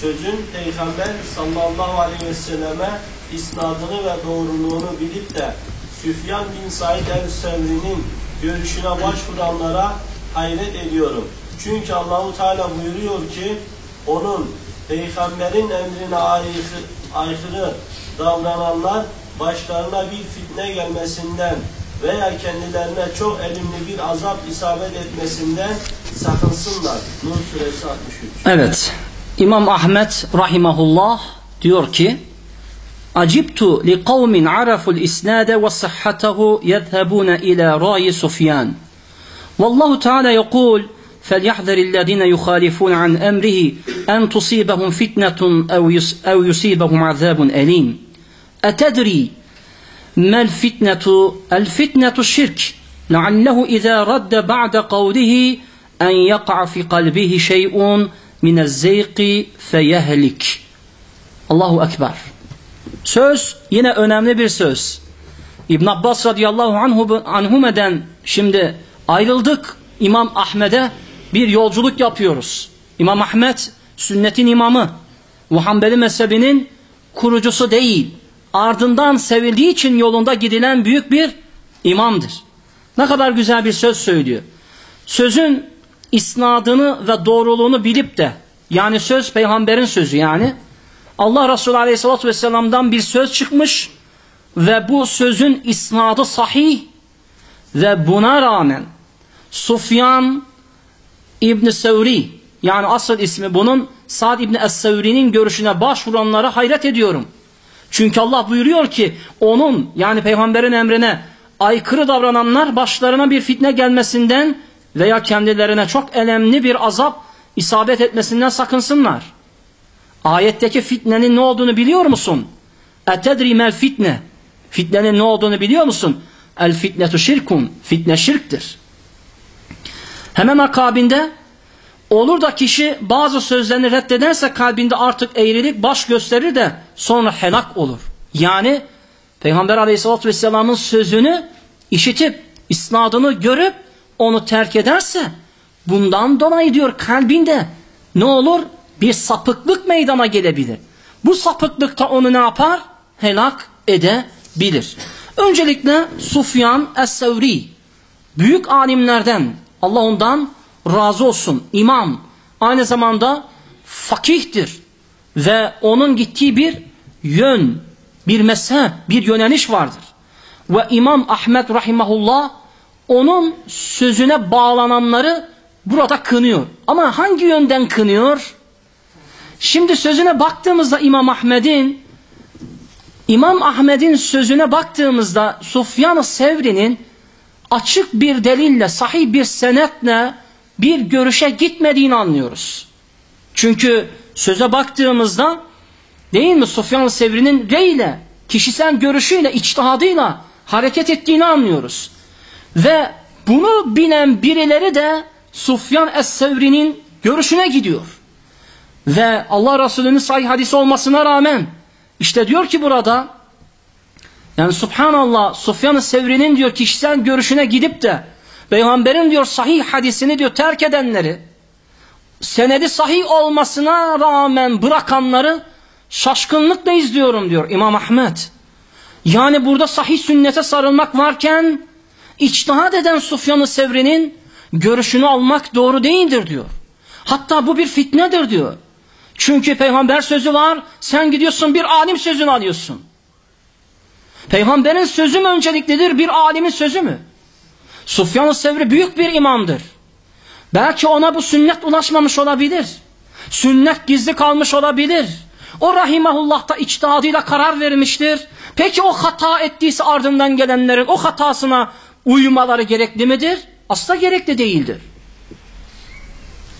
sözün Peygamber sallallahu aleyhi ve selleme isnadını ve doğruluğunu bilip de Süfyan bin Said el-Sevri'nin görüşüne başvuranlara hayret ediyorum. Çünkü Allahu Teala buyuruyor ki onun peygamberin emrine aykırı, aykırı davrananlar başlarına bir fitne gelmesinden veya kendilerine çok elimli bir azap isabet etmesinden sakınsınlar. Nur suresi 63. Evet. İmam Ahmet rahimahullah diyor ki Acibtu li kavmin araful isnade ve sıhhatahu yezhabuna ila rayi Sufyan. Vallahu Teala yekul فليحذر الذين يخالفون عن أمره أن تصيبهم فتنة أو أو يصيبهم عذاب أليم. أتدري ما الفتنة؟ الفتنة الشرك لعله إذا رد بعد قوله أن يقع في قلبه شيء من الزيق فيهلك. Allahu Ekber. Söz yine önemli bir söz. İbn Abbas radıyallahu anhu, anhumeden şimdi ayrıldık. İmam Ahmet'e bir yolculuk yapıyoruz. İmam Ahmet sünnetin imamı. Muhammedi mezhebinin kurucusu değil. Ardından sevildiği için yolunda gidilen büyük bir imamdır. Ne kadar güzel bir söz söylüyor. Sözün isnadını ve doğruluğunu bilip de yani söz peygamberin sözü yani Allah Resulü Aleyhisselatü Vesselam'dan bir söz çıkmış ve bu sözün isnadı sahih ve buna rağmen Sufyan İbn Sevri yani asıl ismi bunun Sa'd İbn Es-Sevri'nin görüşüne başvuranlara hayret ediyorum. Çünkü Allah buyuruyor ki onun yani peygamberin emrine aykırı davrananlar başlarına bir fitne gelmesinden veya kendilerine çok elemli bir azap isabet etmesinden sakınsınlar. Ayetteki fitnenin ne olduğunu biliyor musun? Etedri mel fitne. Fitnenin ne olduğunu biliyor musun? El fitnetu şirkun. Fitne şirktir. Hemen akabinde olur da kişi bazı sözlerini reddederse kalbinde artık eğrilik baş gösterir de sonra helak olur. Yani Peygamber aleyhissalatü vesselamın sözünü işitip isnadını görüp onu terk ederse bundan dolayı diyor kalbinde ne olur? Bir sapıklık meydana gelebilir. Bu sapıklıkta onu ne yapar? Helak edebilir. Öncelikle Sufyan Es-Sevri büyük alimlerden Allah ondan razı olsun. İmam aynı zamanda fakihtir ve onun gittiği bir yön, bir mezhep, bir yöneliş vardır. Ve İmam Ahmet rahimahullah onun sözüne bağlananları burada kınıyor. Ama hangi yönden kınıyor? Şimdi sözüne baktığımızda İmam Ahmet'in İmam Ahmet'in sözüne baktığımızda Sufyan-ı Sevri'nin açık bir delille, sahih bir senetle bir görüşe gitmediğini anlıyoruz. Çünkü söze baktığımızda değil mi Sufyan-ı Sevri'nin reyle, kişisel görüşüyle, içtihadıyla hareket ettiğini anlıyoruz. Ve bunu bilen birileri de Sufyan Es-Sevri'nin görüşüne gidiyor. Ve Allah Resulü'nün sahih hadisi olmasına rağmen işte diyor ki burada yani subhanallah Sufyan-ı Sevri'nin diyor kişisel görüşüne gidip de Peygamberin diyor sahih hadisini diyor terk edenleri senedi sahih olmasına rağmen bırakanları şaşkınlıkla izliyorum diyor İmam Ahmet. Yani burada sahih sünnete sarılmak varken içtihat eden Sufyan-ı Sevri'nin görüşünü almak doğru değildir diyor. Hatta bu bir fitnedir diyor. Çünkü peygamber sözü var, sen gidiyorsun bir alim sözünü alıyorsun. Peygamberin sözü mü önceliklidir, bir alimin sözü mü? Sufyan-ı Sevri büyük bir imamdır. Belki ona bu sünnet ulaşmamış olabilir. Sünnet gizli kalmış olabilir. O rahimahullah da içtihadıyla karar vermiştir. Peki o hata ettiyse ardından gelenlerin o hatasına uyumaları gerekli midir? Asla gerekli değildir.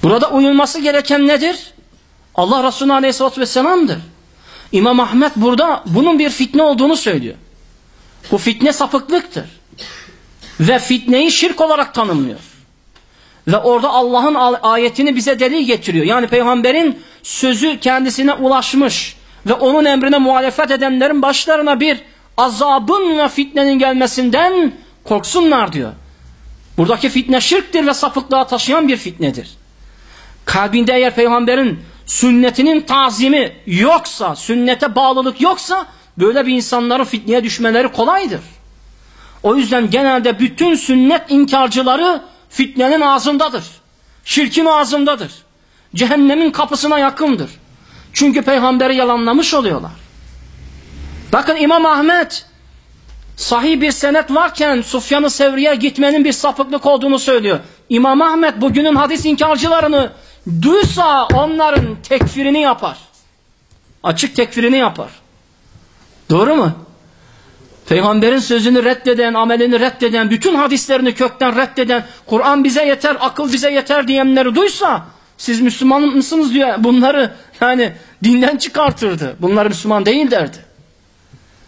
Burada uyulması gereken nedir? Allah Resulü Aleyhisselatü Vesselam'dır. İmam Ahmet burada bunun bir fitne olduğunu söylüyor. Bu fitne sapıklıktır. Ve fitneyi şirk olarak tanımlıyor. Ve orada Allah'ın ayetini bize delil getiriyor. Yani peygamberin sözü kendisine ulaşmış ve onun emrine muhalefet edenlerin başlarına bir azabın ve fitnenin gelmesinden korksunlar diyor. Buradaki fitne şirktir ve sapıklığa taşıyan bir fitnedir. Kalbinde eğer peygamberin sünnetinin tazimi yoksa, sünnete bağlılık yoksa böyle bir insanların fitneye düşmeleri kolaydır. O yüzden genelde bütün sünnet inkarcıları fitnenin ağzındadır. Şirkin ağzındadır. Cehennemin kapısına yakındır. Çünkü peygamberi yalanlamış oluyorlar. Bakın İmam Ahmet sahih bir senet varken Sufyan-ı Sevri'ye gitmenin bir sapıklık olduğunu söylüyor. İmam Ahmet bugünün hadis inkarcılarını duysa onların tekfirini yapar. Açık tekfirini yapar. Doğru mu? Peygamberin sözünü reddeden, amelini reddeden, bütün hadislerini kökten reddeden, Kur'an bize yeter, akıl bize yeter diyenleri duysa, siz Müslüman mısınız diyor. Bunları yani dinden çıkartırdı. Bunlar Müslüman değil derdi.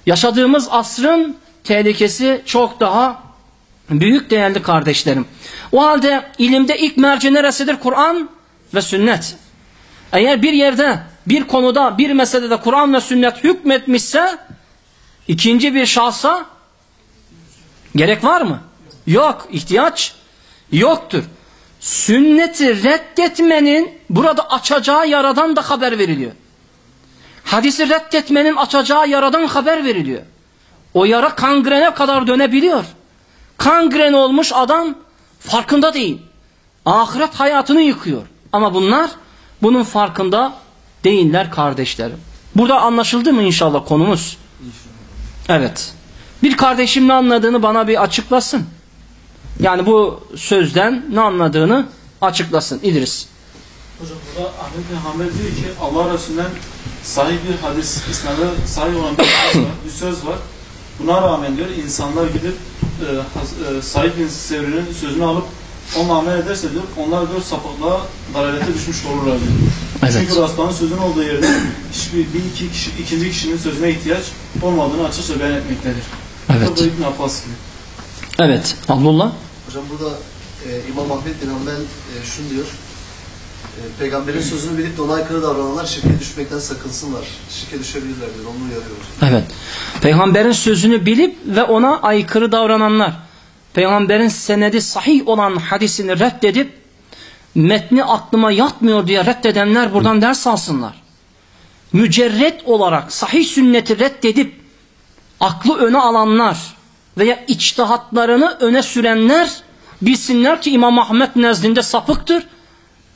Yaşadığımız asrın tehlikesi çok daha büyük değerli kardeşlerim. O halde ilimde ilk merci neresidir? Kur'an ve sünnet. Eğer bir yerde, bir konuda, bir meselede Kur'an ve sünnet hükmetmişse ikinci bir şahsa gerek var mı? Yok. ihtiyaç yoktur. Sünneti reddetmenin burada açacağı yaradan da haber veriliyor. Hadisi reddetmenin açacağı yaradan haber veriliyor. O yara kangrene kadar dönebiliyor. Kangren olmuş adam farkında değil. Ahiret hayatını yıkıyor. Ama bunlar bunun farkında değiller kardeşlerim. Burada anlaşıldı mı inşallah konumuz? Evet. Bir kardeşim ne anladığını bana bir açıklasın. Yani bu sözden ne anladığını açıklasın İdris. Hocam burada Ahmet bin Hanbel diyor ki Allah Resulü'nden sahih bir hadis, isnadı sahih olan bir söz var. Bir söz var. Buna rağmen diyor insanlar gidip e, e, Said bin Sevri'nin sözünü alıp onunla amel ederse diyor onlar diyor sapıklığa, dalalete düşmüş olurlar diyor. Evet. Çünkü Rastla'nın sözünün olduğu yerde hiçbir bir iki kişi, ikinci kişinin sözüne ihtiyaç olmadığını açıkça beyan etmektedir. Evet. Bu da İbn Abbas gibi. Evet. Abdullah. Hocam burada e, İmam Ahmet bin Hanbel e, şunu diyor. E, peygamberin sözünü bilip de ona aykırı davrananlar şirke düşmekten sakınsınlar. Şirke düşebilirler diyor. Onu uyarıyor. Evet. Peygamberin sözünü bilip ve ona aykırı davrananlar. Peygamberin senedi sahih olan hadisini reddedip metni aklıma yatmıyor diye reddedenler buradan ders alsınlar. Mücerret olarak sahih sünneti reddedip aklı öne alanlar veya içtihatlarını öne sürenler bilsinler ki İmam Ahmet nezdinde sapıktır.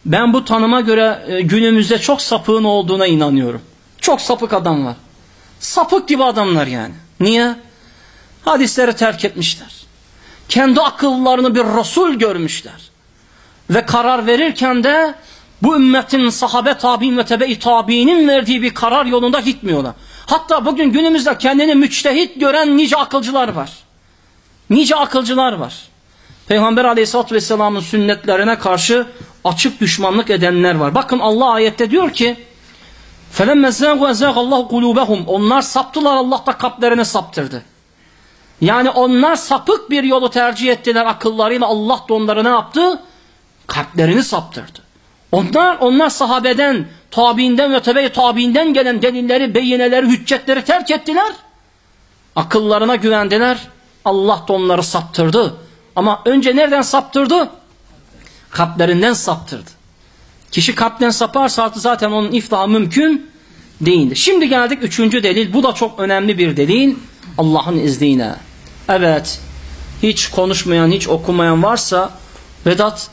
Ben bu tanıma göre e, günümüzde çok sapığın olduğuna inanıyorum. Çok sapık adam var. Sapık gibi adamlar yani. Niye? Hadisleri terk etmişler Kendi akıllarını bir Resul görmüşler. Ve karar verirken de bu ümmetin sahabe tabi'in ve tebe-i tabi'inin verdiği bir karar yolunda gitmiyorlar. Hatta bugün günümüzde kendini müçtehit gören nice akılcılar var. Nice akılcılar var. Peygamber aleyhissalatü vesselamın sünnetlerine karşı açık düşmanlık edenler var. Bakın Allah ayette diyor ki فَلَمَّ زَاغُ اَزَاغَ اللّٰهُ قُلُوبَهُمْ Onlar saptılar Allah da kalplerini saptırdı. Yani onlar sapık bir yolu tercih ettiler akıllarıyla Allah da onları ne yaptı? Kalplerini saptırdı. Onlar onlar sahabeden, tabiinden ve tebe tabiinden gelen delilleri, beyineleri, hüccetleri terk ettiler. Akıllarına güvendiler. Allah da onları saptırdı. Ama önce nereden saptırdı? Kalplerinden saptırdı. Kişi kalpten saparsa zaten onun iflahı mümkün değildir. Şimdi geldik üçüncü delil. Bu da çok önemli bir delil. Allah'ın izniyle. Evet. Hiç konuşmayan, hiç okumayan varsa Vedat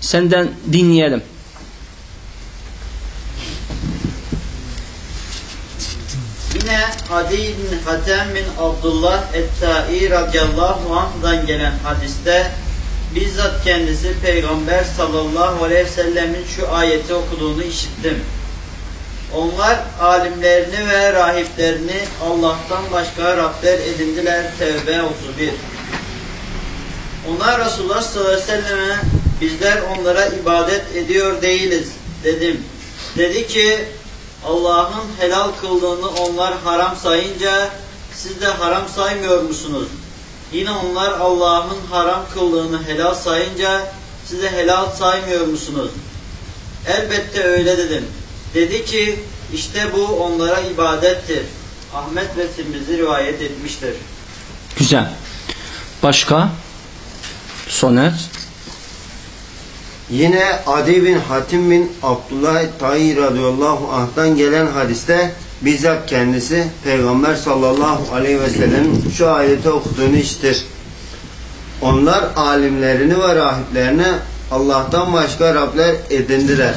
senden dinleyelim. Yine Adi bin Hatem bin Abdullah Et-Tai radıyallahu anh'dan gelen hadiste bizzat kendisi Peygamber sallallahu aleyhi ve sellemin şu ayeti okuduğunu işittim. Onlar alimlerini ve rahiplerini Allah'tan başka Rabler edindiler. Tevbe 31 Onlar Resulullah sallallahu aleyhi ve selleme bizler onlara ibadet ediyor değiliz dedim. Dedi ki Allah'ın helal kıldığını onlar haram sayınca siz de haram saymıyor musunuz? Yine onlar Allah'ın haram kıldığını helal sayınca siz de helal saymıyor musunuz? Elbette öyle dedim. Dedi ki işte bu onlara ibadettir. Ahmet ve Tirmizi rivayet etmiştir. Güzel. Başka? Soner. Yine Adi bin Hatim bin Abdullah Tayyir radıyallahu anh'tan gelen hadiste bizzat kendisi Peygamber sallallahu aleyhi ve sellem'in şu ayeti okuduğunu işitir. Onlar alimlerini ve rahiplerini Allah'tan başka Rabler edindiler.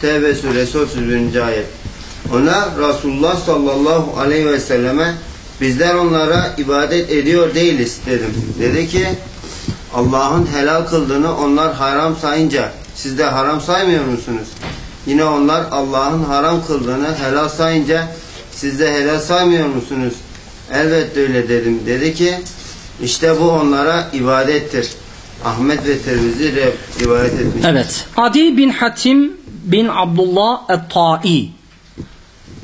Tevbe suresi 31. ayet. Ona Resulullah sallallahu aleyhi ve selleme bizler onlara ibadet ediyor değiliz dedim. Dedi ki Allah'ın helal kıldığını onlar haram sayınca siz de haram saymıyor musunuz? Yine onlar Allah'ın haram kıldığını helal sayınca siz de helal saymıyor musunuz? Elbette öyle dedim. Dedi ki işte bu onlara ibadettir. Ahmet ve Tirmizi rivayet etmiş. Evet. Adi bin Hatim bin Abdullah et-Ta'i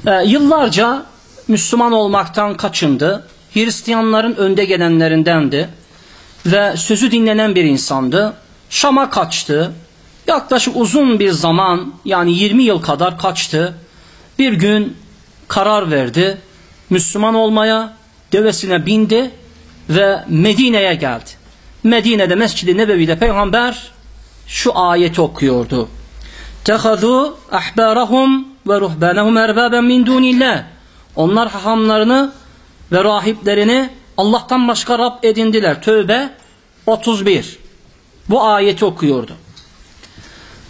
Ee, yıllarca Müslüman olmaktan kaçındı. Hristiyanların önde gelenlerindendi. Ve sözü dinlenen bir insandı. Şam'a kaçtı. Yaklaşık uzun bir zaman yani 20 yıl kadar kaçtı. Bir gün karar verdi. Müslüman olmaya devesine bindi ve Medine'ye geldi. Medine'de Mescid-i Nebevi'de peygamber şu ayeti okuyordu. Tehadu ahbarahum ve ruhbanahum erbaben min dunillah. Onlar hahamlarını ve rahiplerini Allah'tan başka Rab edindiler. Tövbe 31. Bu ayeti okuyordu.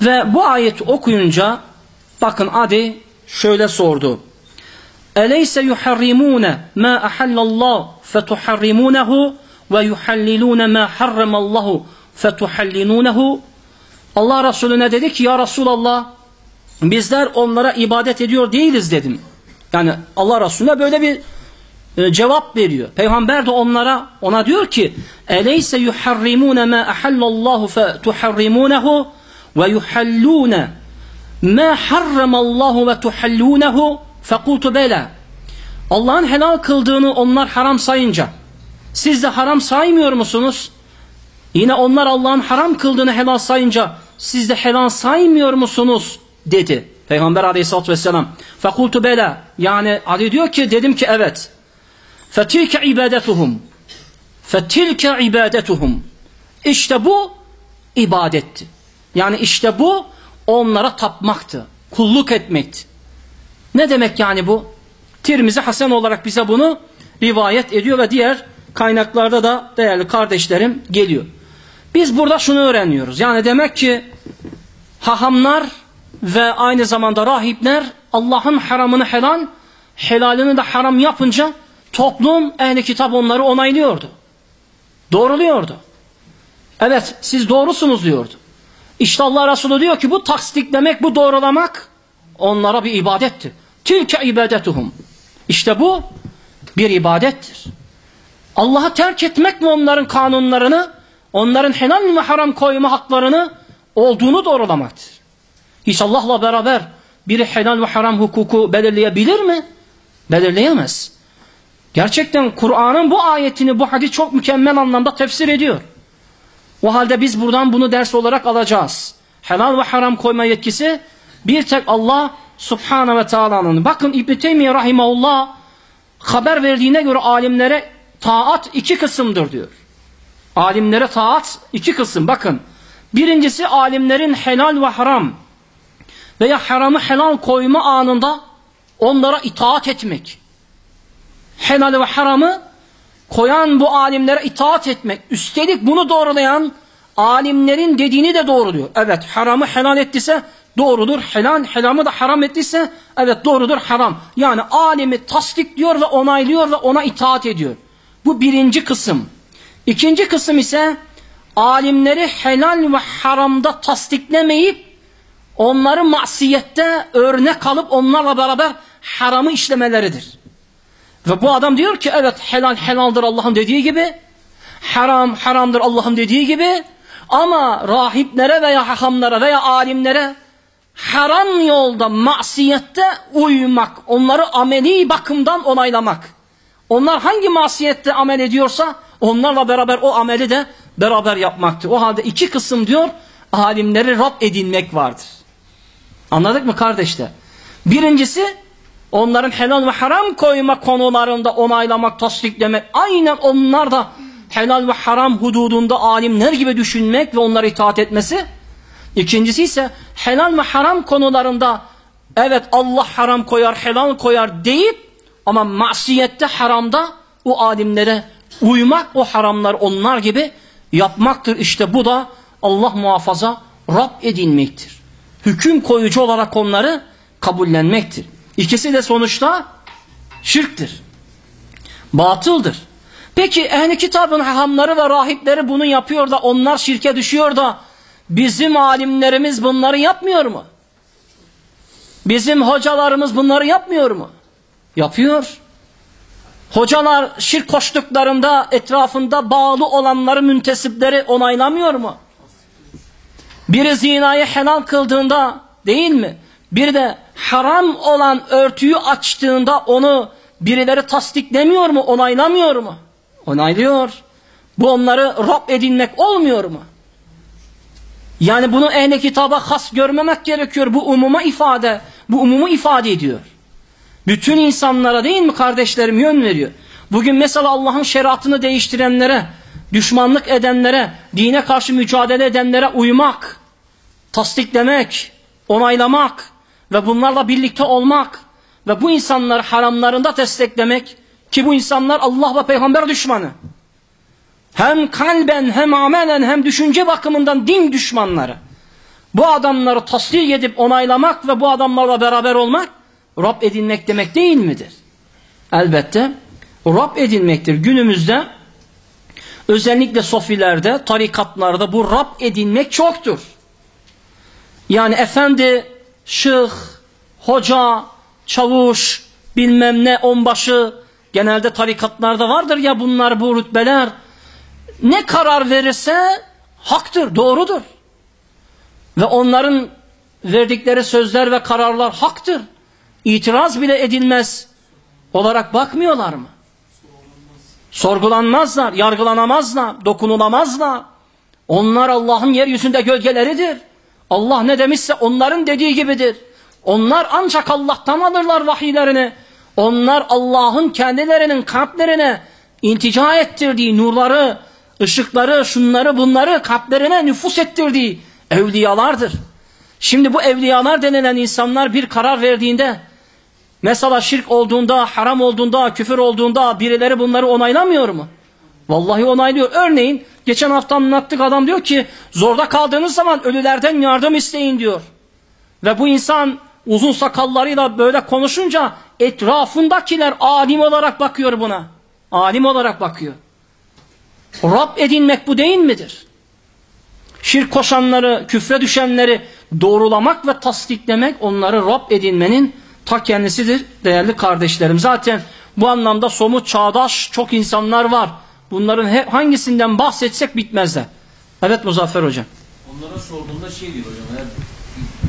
Ve bu ayeti okuyunca bakın Adi şöyle sordu. Eleyse yuharrimune ma ahallallah fetuharrimunehu ve yuhallilune ma harramallahu fetuhallinunehu Allah Resulüne dedi ki ya Resulallah bizler onlara ibadet ediyor değiliz dedim. Yani Allah Resulüne böyle bir e, cevap veriyor. Peygamber de onlara ona diyor ki eleyse yuharrimune ma ahallallahu fetuharrimunehu ve yuhallune ma harramallahu ve tuhallunehu fekultu bela Allah'ın helal kıldığını onlar haram sayınca siz de haram saymıyor musunuz? Yine onlar Allah'ın haram kıldığını helal sayınca siz de helal saymıyor musunuz? dedi. Peygamber aleyhissalatü vesselam. Fekultu bela. Yani Ali diyor ki dedim ki evet. Fetilke ibadetuhum. Fetilke ibadetuhum. İşte bu ibadetti. Yani işte bu onlara tapmaktı. Kulluk etmekti. Ne demek yani bu? Tirmizi Hasan olarak bize bunu rivayet ediyor ve diğer kaynaklarda da değerli kardeşlerim geliyor. Biz burada şunu öğreniyoruz. Yani demek ki hahamlar ve aynı zamanda rahipler Allah'ın haramını helal, helalini de haram yapınca toplum ehli kitap onları onaylıyordu. Doğruluyordu. Evet siz doğrusunuz diyordu. İşte Allah Resulü diyor ki bu tasdiklemek, bu doğrulamak onlara bir ibadettir. Tilke ibadetuhum. İşte bu bir ibadettir. Allah'ı terk etmek mi onların kanunlarını, onların helal ve haram koyma haklarını olduğunu doğrulamaktır. Hiç Allah'la beraber biri helal ve haram hukuku belirleyebilir mi? Belirleyemez. Gerçekten Kur'an'ın bu ayetini bu hadis çok mükemmel anlamda tefsir ediyor. O halde biz buradan bunu ders olarak alacağız. Helal ve haram koyma yetkisi bir tek Allah Subhanahu ve Taala'nın. Bakın İbn Teymiye rahimahullah haber verdiğine göre alimlere taat iki kısımdır diyor. Alimlere taat iki kısım. Bakın birincisi alimlerin helal ve haram veya haramı helal koyma anında onlara itaat etmek. Helal ve haramı koyan bu alimlere itaat etmek. Üstelik bunu doğrulayan alimlerin dediğini de doğruluyor. Evet haramı helal ettiyse doğrudur. Helal, helamı da haram ettiyse evet doğrudur haram. Yani alimi tasdikliyor ve onaylıyor ve ona itaat ediyor. Bu birinci kısım. İkinci kısım ise alimleri helal ve haramda tasdiklemeyip onları masiyette örnek alıp onlarla beraber haramı işlemeleridir. Ve bu adam diyor ki evet helal helaldir Allah'ın dediği gibi, haram haramdır Allah'ın dediği gibi ama rahiplere veya hahamlara veya alimlere haram yolda masiyette uymak, onları ameli bakımdan onaylamak. Onlar hangi masiyette amel ediyorsa onlarla beraber o ameli de beraber yapmaktır. O halde iki kısım diyor alimleri Rab edinmek vardır. Anladık mı kardeşler? Birincisi onların helal ve haram koyma konularında onaylamak, tasdiklemek. Aynen onlar da helal ve haram hududunda alimler gibi düşünmek ve onlara itaat etmesi. İkincisi ise helal ve haram konularında evet Allah haram koyar, helal koyar deyip ama masiyette haramda o alimlere uymak, o haramlar onlar gibi yapmaktır. İşte bu da Allah muhafaza Rab edinmektir. Hüküm koyucu olarak onları kabullenmektir. İkisi de sonuçta şirktir. Batıldır. Peki ehli kitabın hahamları ve rahipleri bunu yapıyor da onlar şirke düşüyor da bizim alimlerimiz bunları yapmıyor mu? Bizim hocalarımız bunları yapmıyor mu? Yapıyor. Hocalar şirk koştuklarında etrafında bağlı olanları müntesipleri onaylamıyor mu? Biri zinayı helal kıldığında değil mi? Bir de haram olan örtüyü açtığında onu birileri tasdiklemiyor mu? Onaylamıyor mu? Onaylıyor. Bu onları Rab edinmek olmuyor mu? Yani bunu ehli kitaba has görmemek gerekiyor. Bu umuma ifade, bu umumu ifade ediyor. Bütün insanlara değil mi kardeşlerim yön veriyor. Bugün mesela Allah'ın şeriatını değiştirenlere, düşmanlık edenlere, dine karşı mücadele edenlere uymak, tasdiklemek, onaylamak ve bunlarla birlikte olmak ve bu insanları haramlarında desteklemek ki bu insanlar Allah ve peygamber düşmanı. Hem kalben hem amelen hem düşünce bakımından din düşmanları. Bu adamları tasdik edip onaylamak ve bu adamlarla beraber olmak Rab edinmek demek değil midir? Elbette Rab edinmektir. Günümüzde özellikle sofilerde, tarikatlarda bu Rab edinmek çoktur. Yani efendi, şıh, hoca, çavuş, bilmem ne, onbaşı, genelde tarikatlarda vardır ya bunlar bu rütbeler. Ne karar verirse haktır, doğrudur. Ve onların verdikleri sözler ve kararlar haktır. İtiraz bile edilmez olarak bakmıyorlar mı? Sorgulanmazlar, yargılanamazlar, dokunulamazlar. Onlar Allah'ın yeryüzünde gölgeleridir. Allah ne demişse onların dediği gibidir. Onlar ancak Allah'tan alırlar vahiylerini. Onlar Allah'ın kendilerinin kalplerine intica ettirdiği nurları, ışıkları, şunları bunları kalplerine nüfus ettirdiği evliyalardır. Şimdi bu evliyalar denilen insanlar bir karar verdiğinde mesela şirk olduğunda, haram olduğunda, küfür olduğunda birileri bunları onaylamıyor mu? Vallahi onaylıyor. Örneğin geçen hafta anlattık adam diyor ki zorda kaldığınız zaman ölülerden yardım isteyin diyor. Ve bu insan uzun sakallarıyla böyle konuşunca etrafındakiler alim olarak bakıyor buna. Alim olarak bakıyor. Rab edinmek bu değil midir? Şirk koşanları, küfre düşenleri doğrulamak ve tasdiklemek onları Rab edinmenin ta kendisidir değerli kardeşlerim. Zaten bu anlamda somut çağdaş çok insanlar var. Bunların hep hangisinden bahsetsek bitmezler. Evet Muzaffer Hocam. Onlara sorduğunda şey diyor hocam eğer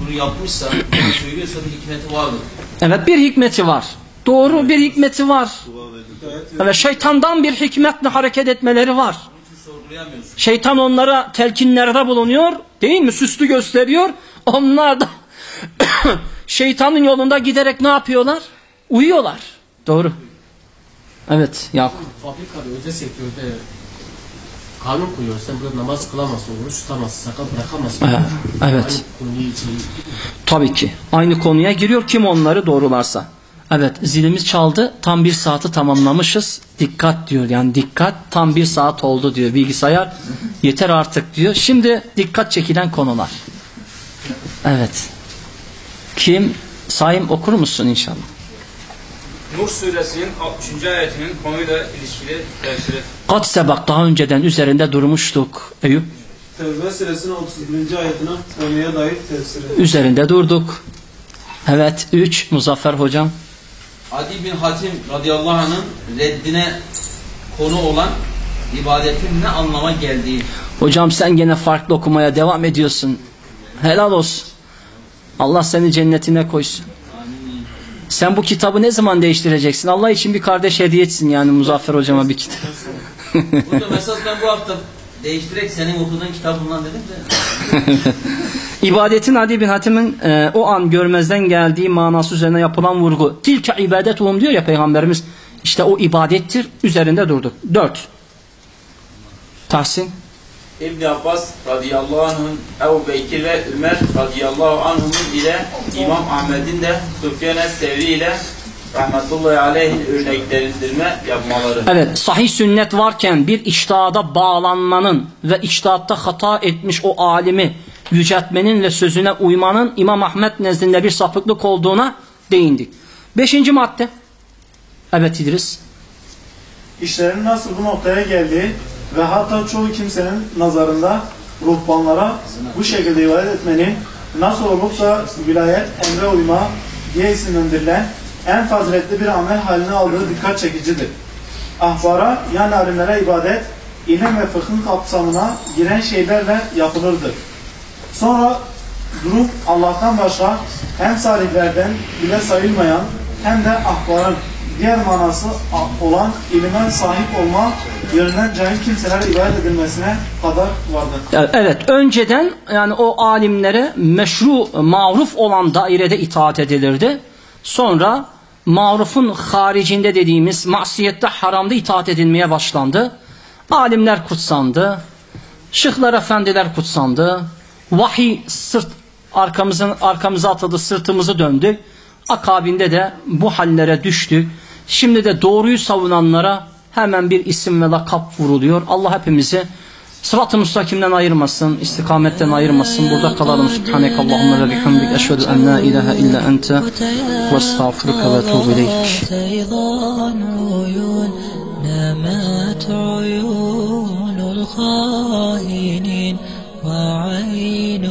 bunu yapmışsa, bunu söylüyorsa bir hikmeti vardır. Evet bir hikmeti var. Doğru bir hikmeti var. Evet şeytandan bir hikmetle hareket etmeleri var. Şeytan onlara telkinlerde bulunuyor. Değil mi? Süslü gösteriyor. Onlar da şeytanın yolunda giderek ne yapıyorlar? Uyuyorlar. Doğru. Evet Yakup. Fabrikada özel sektörde kanun koyuyor. Sen burada namaz kılamazsın, oruç tutamazsın, sakal bırakamazsın. Evet, evet. Aynı konuyu için Tabii ki. Aynı konuya giriyor kim onları doğrularsa. Evet zilimiz çaldı. Tam bir saati tamamlamışız. Dikkat diyor yani dikkat tam bir saat oldu diyor bilgisayar. Yeter artık diyor. Şimdi dikkat çekilen konular. Evet. Kim? Sayım okur musun inşallah? Nur suresinin 60. ayetinin konuyla ilişkili tefsiri. Kat sebak daha önceden üzerinde durmuştuk. Eyüp Tevbe suresinin 31. ayetine konuya dair tefsiri. üzerinde durduk. Evet 3 Muzaffer hocam. Adi bin Hatim radıyallahu anh'ın reddine konu olan ibadetin ne anlama geldiği. Hocam sen gene farklı okumaya devam ediyorsun. Helal olsun. Allah seni cennetine koysun. Sen bu kitabı ne zaman değiştireceksin? Allah için bir kardeş hediye etsin yani Muzaffer hocama bir kitap. Hocam esas ben bu hafta değiştirerek senin okuduğun kitabından dedim de. İbadetin Adi bin Hatim'in e, o an görmezden geldiği manası üzerine yapılan vurgu. Tilke ibadetuhum diyor ya Peygamberimiz. İşte o ibadettir. Üzerinde durduk. Dört. Tahsin. İbn Abbas radıyallahu anh'ın Ebu Bekir ve Ömer radıyallahu anh'ın ile İmam Ahmet'in de Süfyan Sevri ile rahmetullahi aleyhin örneklendirme yapmaları. Evet, sahih sünnet varken bir iştihada bağlanmanın ve iştihatta hata etmiş o alimi yüceltmenin ve sözüne uymanın İmam Ahmet nezdinde bir sapıklık olduğuna değindik. Beşinci madde. Evet İdris. İşlerin nasıl bu noktaya geldiği ve hatta çoğu kimsenin nazarında ruhbanlara bu şekilde ibadet etmenin nasıl olup da vilayet emre uyma diye isimlendirilen en faziletli bir amel haline aldığı dikkat çekicidir. Ahbara yani alimlere ibadet ilim ve fıkhın kapsamına giren şeylerle yapılırdı. Sonra durum Allah'tan başka hem salihlerden bile sayılmayan hem de ahbarın diğer manası olan ilime sahip olma yönünden cahil kimselere ibadet edilmesine kadar vardır. Evet, önceden yani o alimlere meşru, maruf olan dairede itaat edilirdi. Sonra marufun haricinde dediğimiz masiyette haramda itaat edilmeye başlandı. Alimler kutsandı. Şıklar efendiler kutsandı. Vahiy sırt arkamızın arkamıza atıldı, sırtımızı döndük. Akabinde de bu hallere düştük. Şimdi de doğruyu savunanlara hemen bir isim ve lakap vuruluyor. Allah hepimizi sırat-ı müstakimden ayırmasın, istikametten ayırmasın. Burada kalalım. Subhanek Allahümme ve bihamdik. Eşhedü en la ilahe illa ente ve estağfurüke ve tuğbu ileyk. نامت عيون الخائنين وعين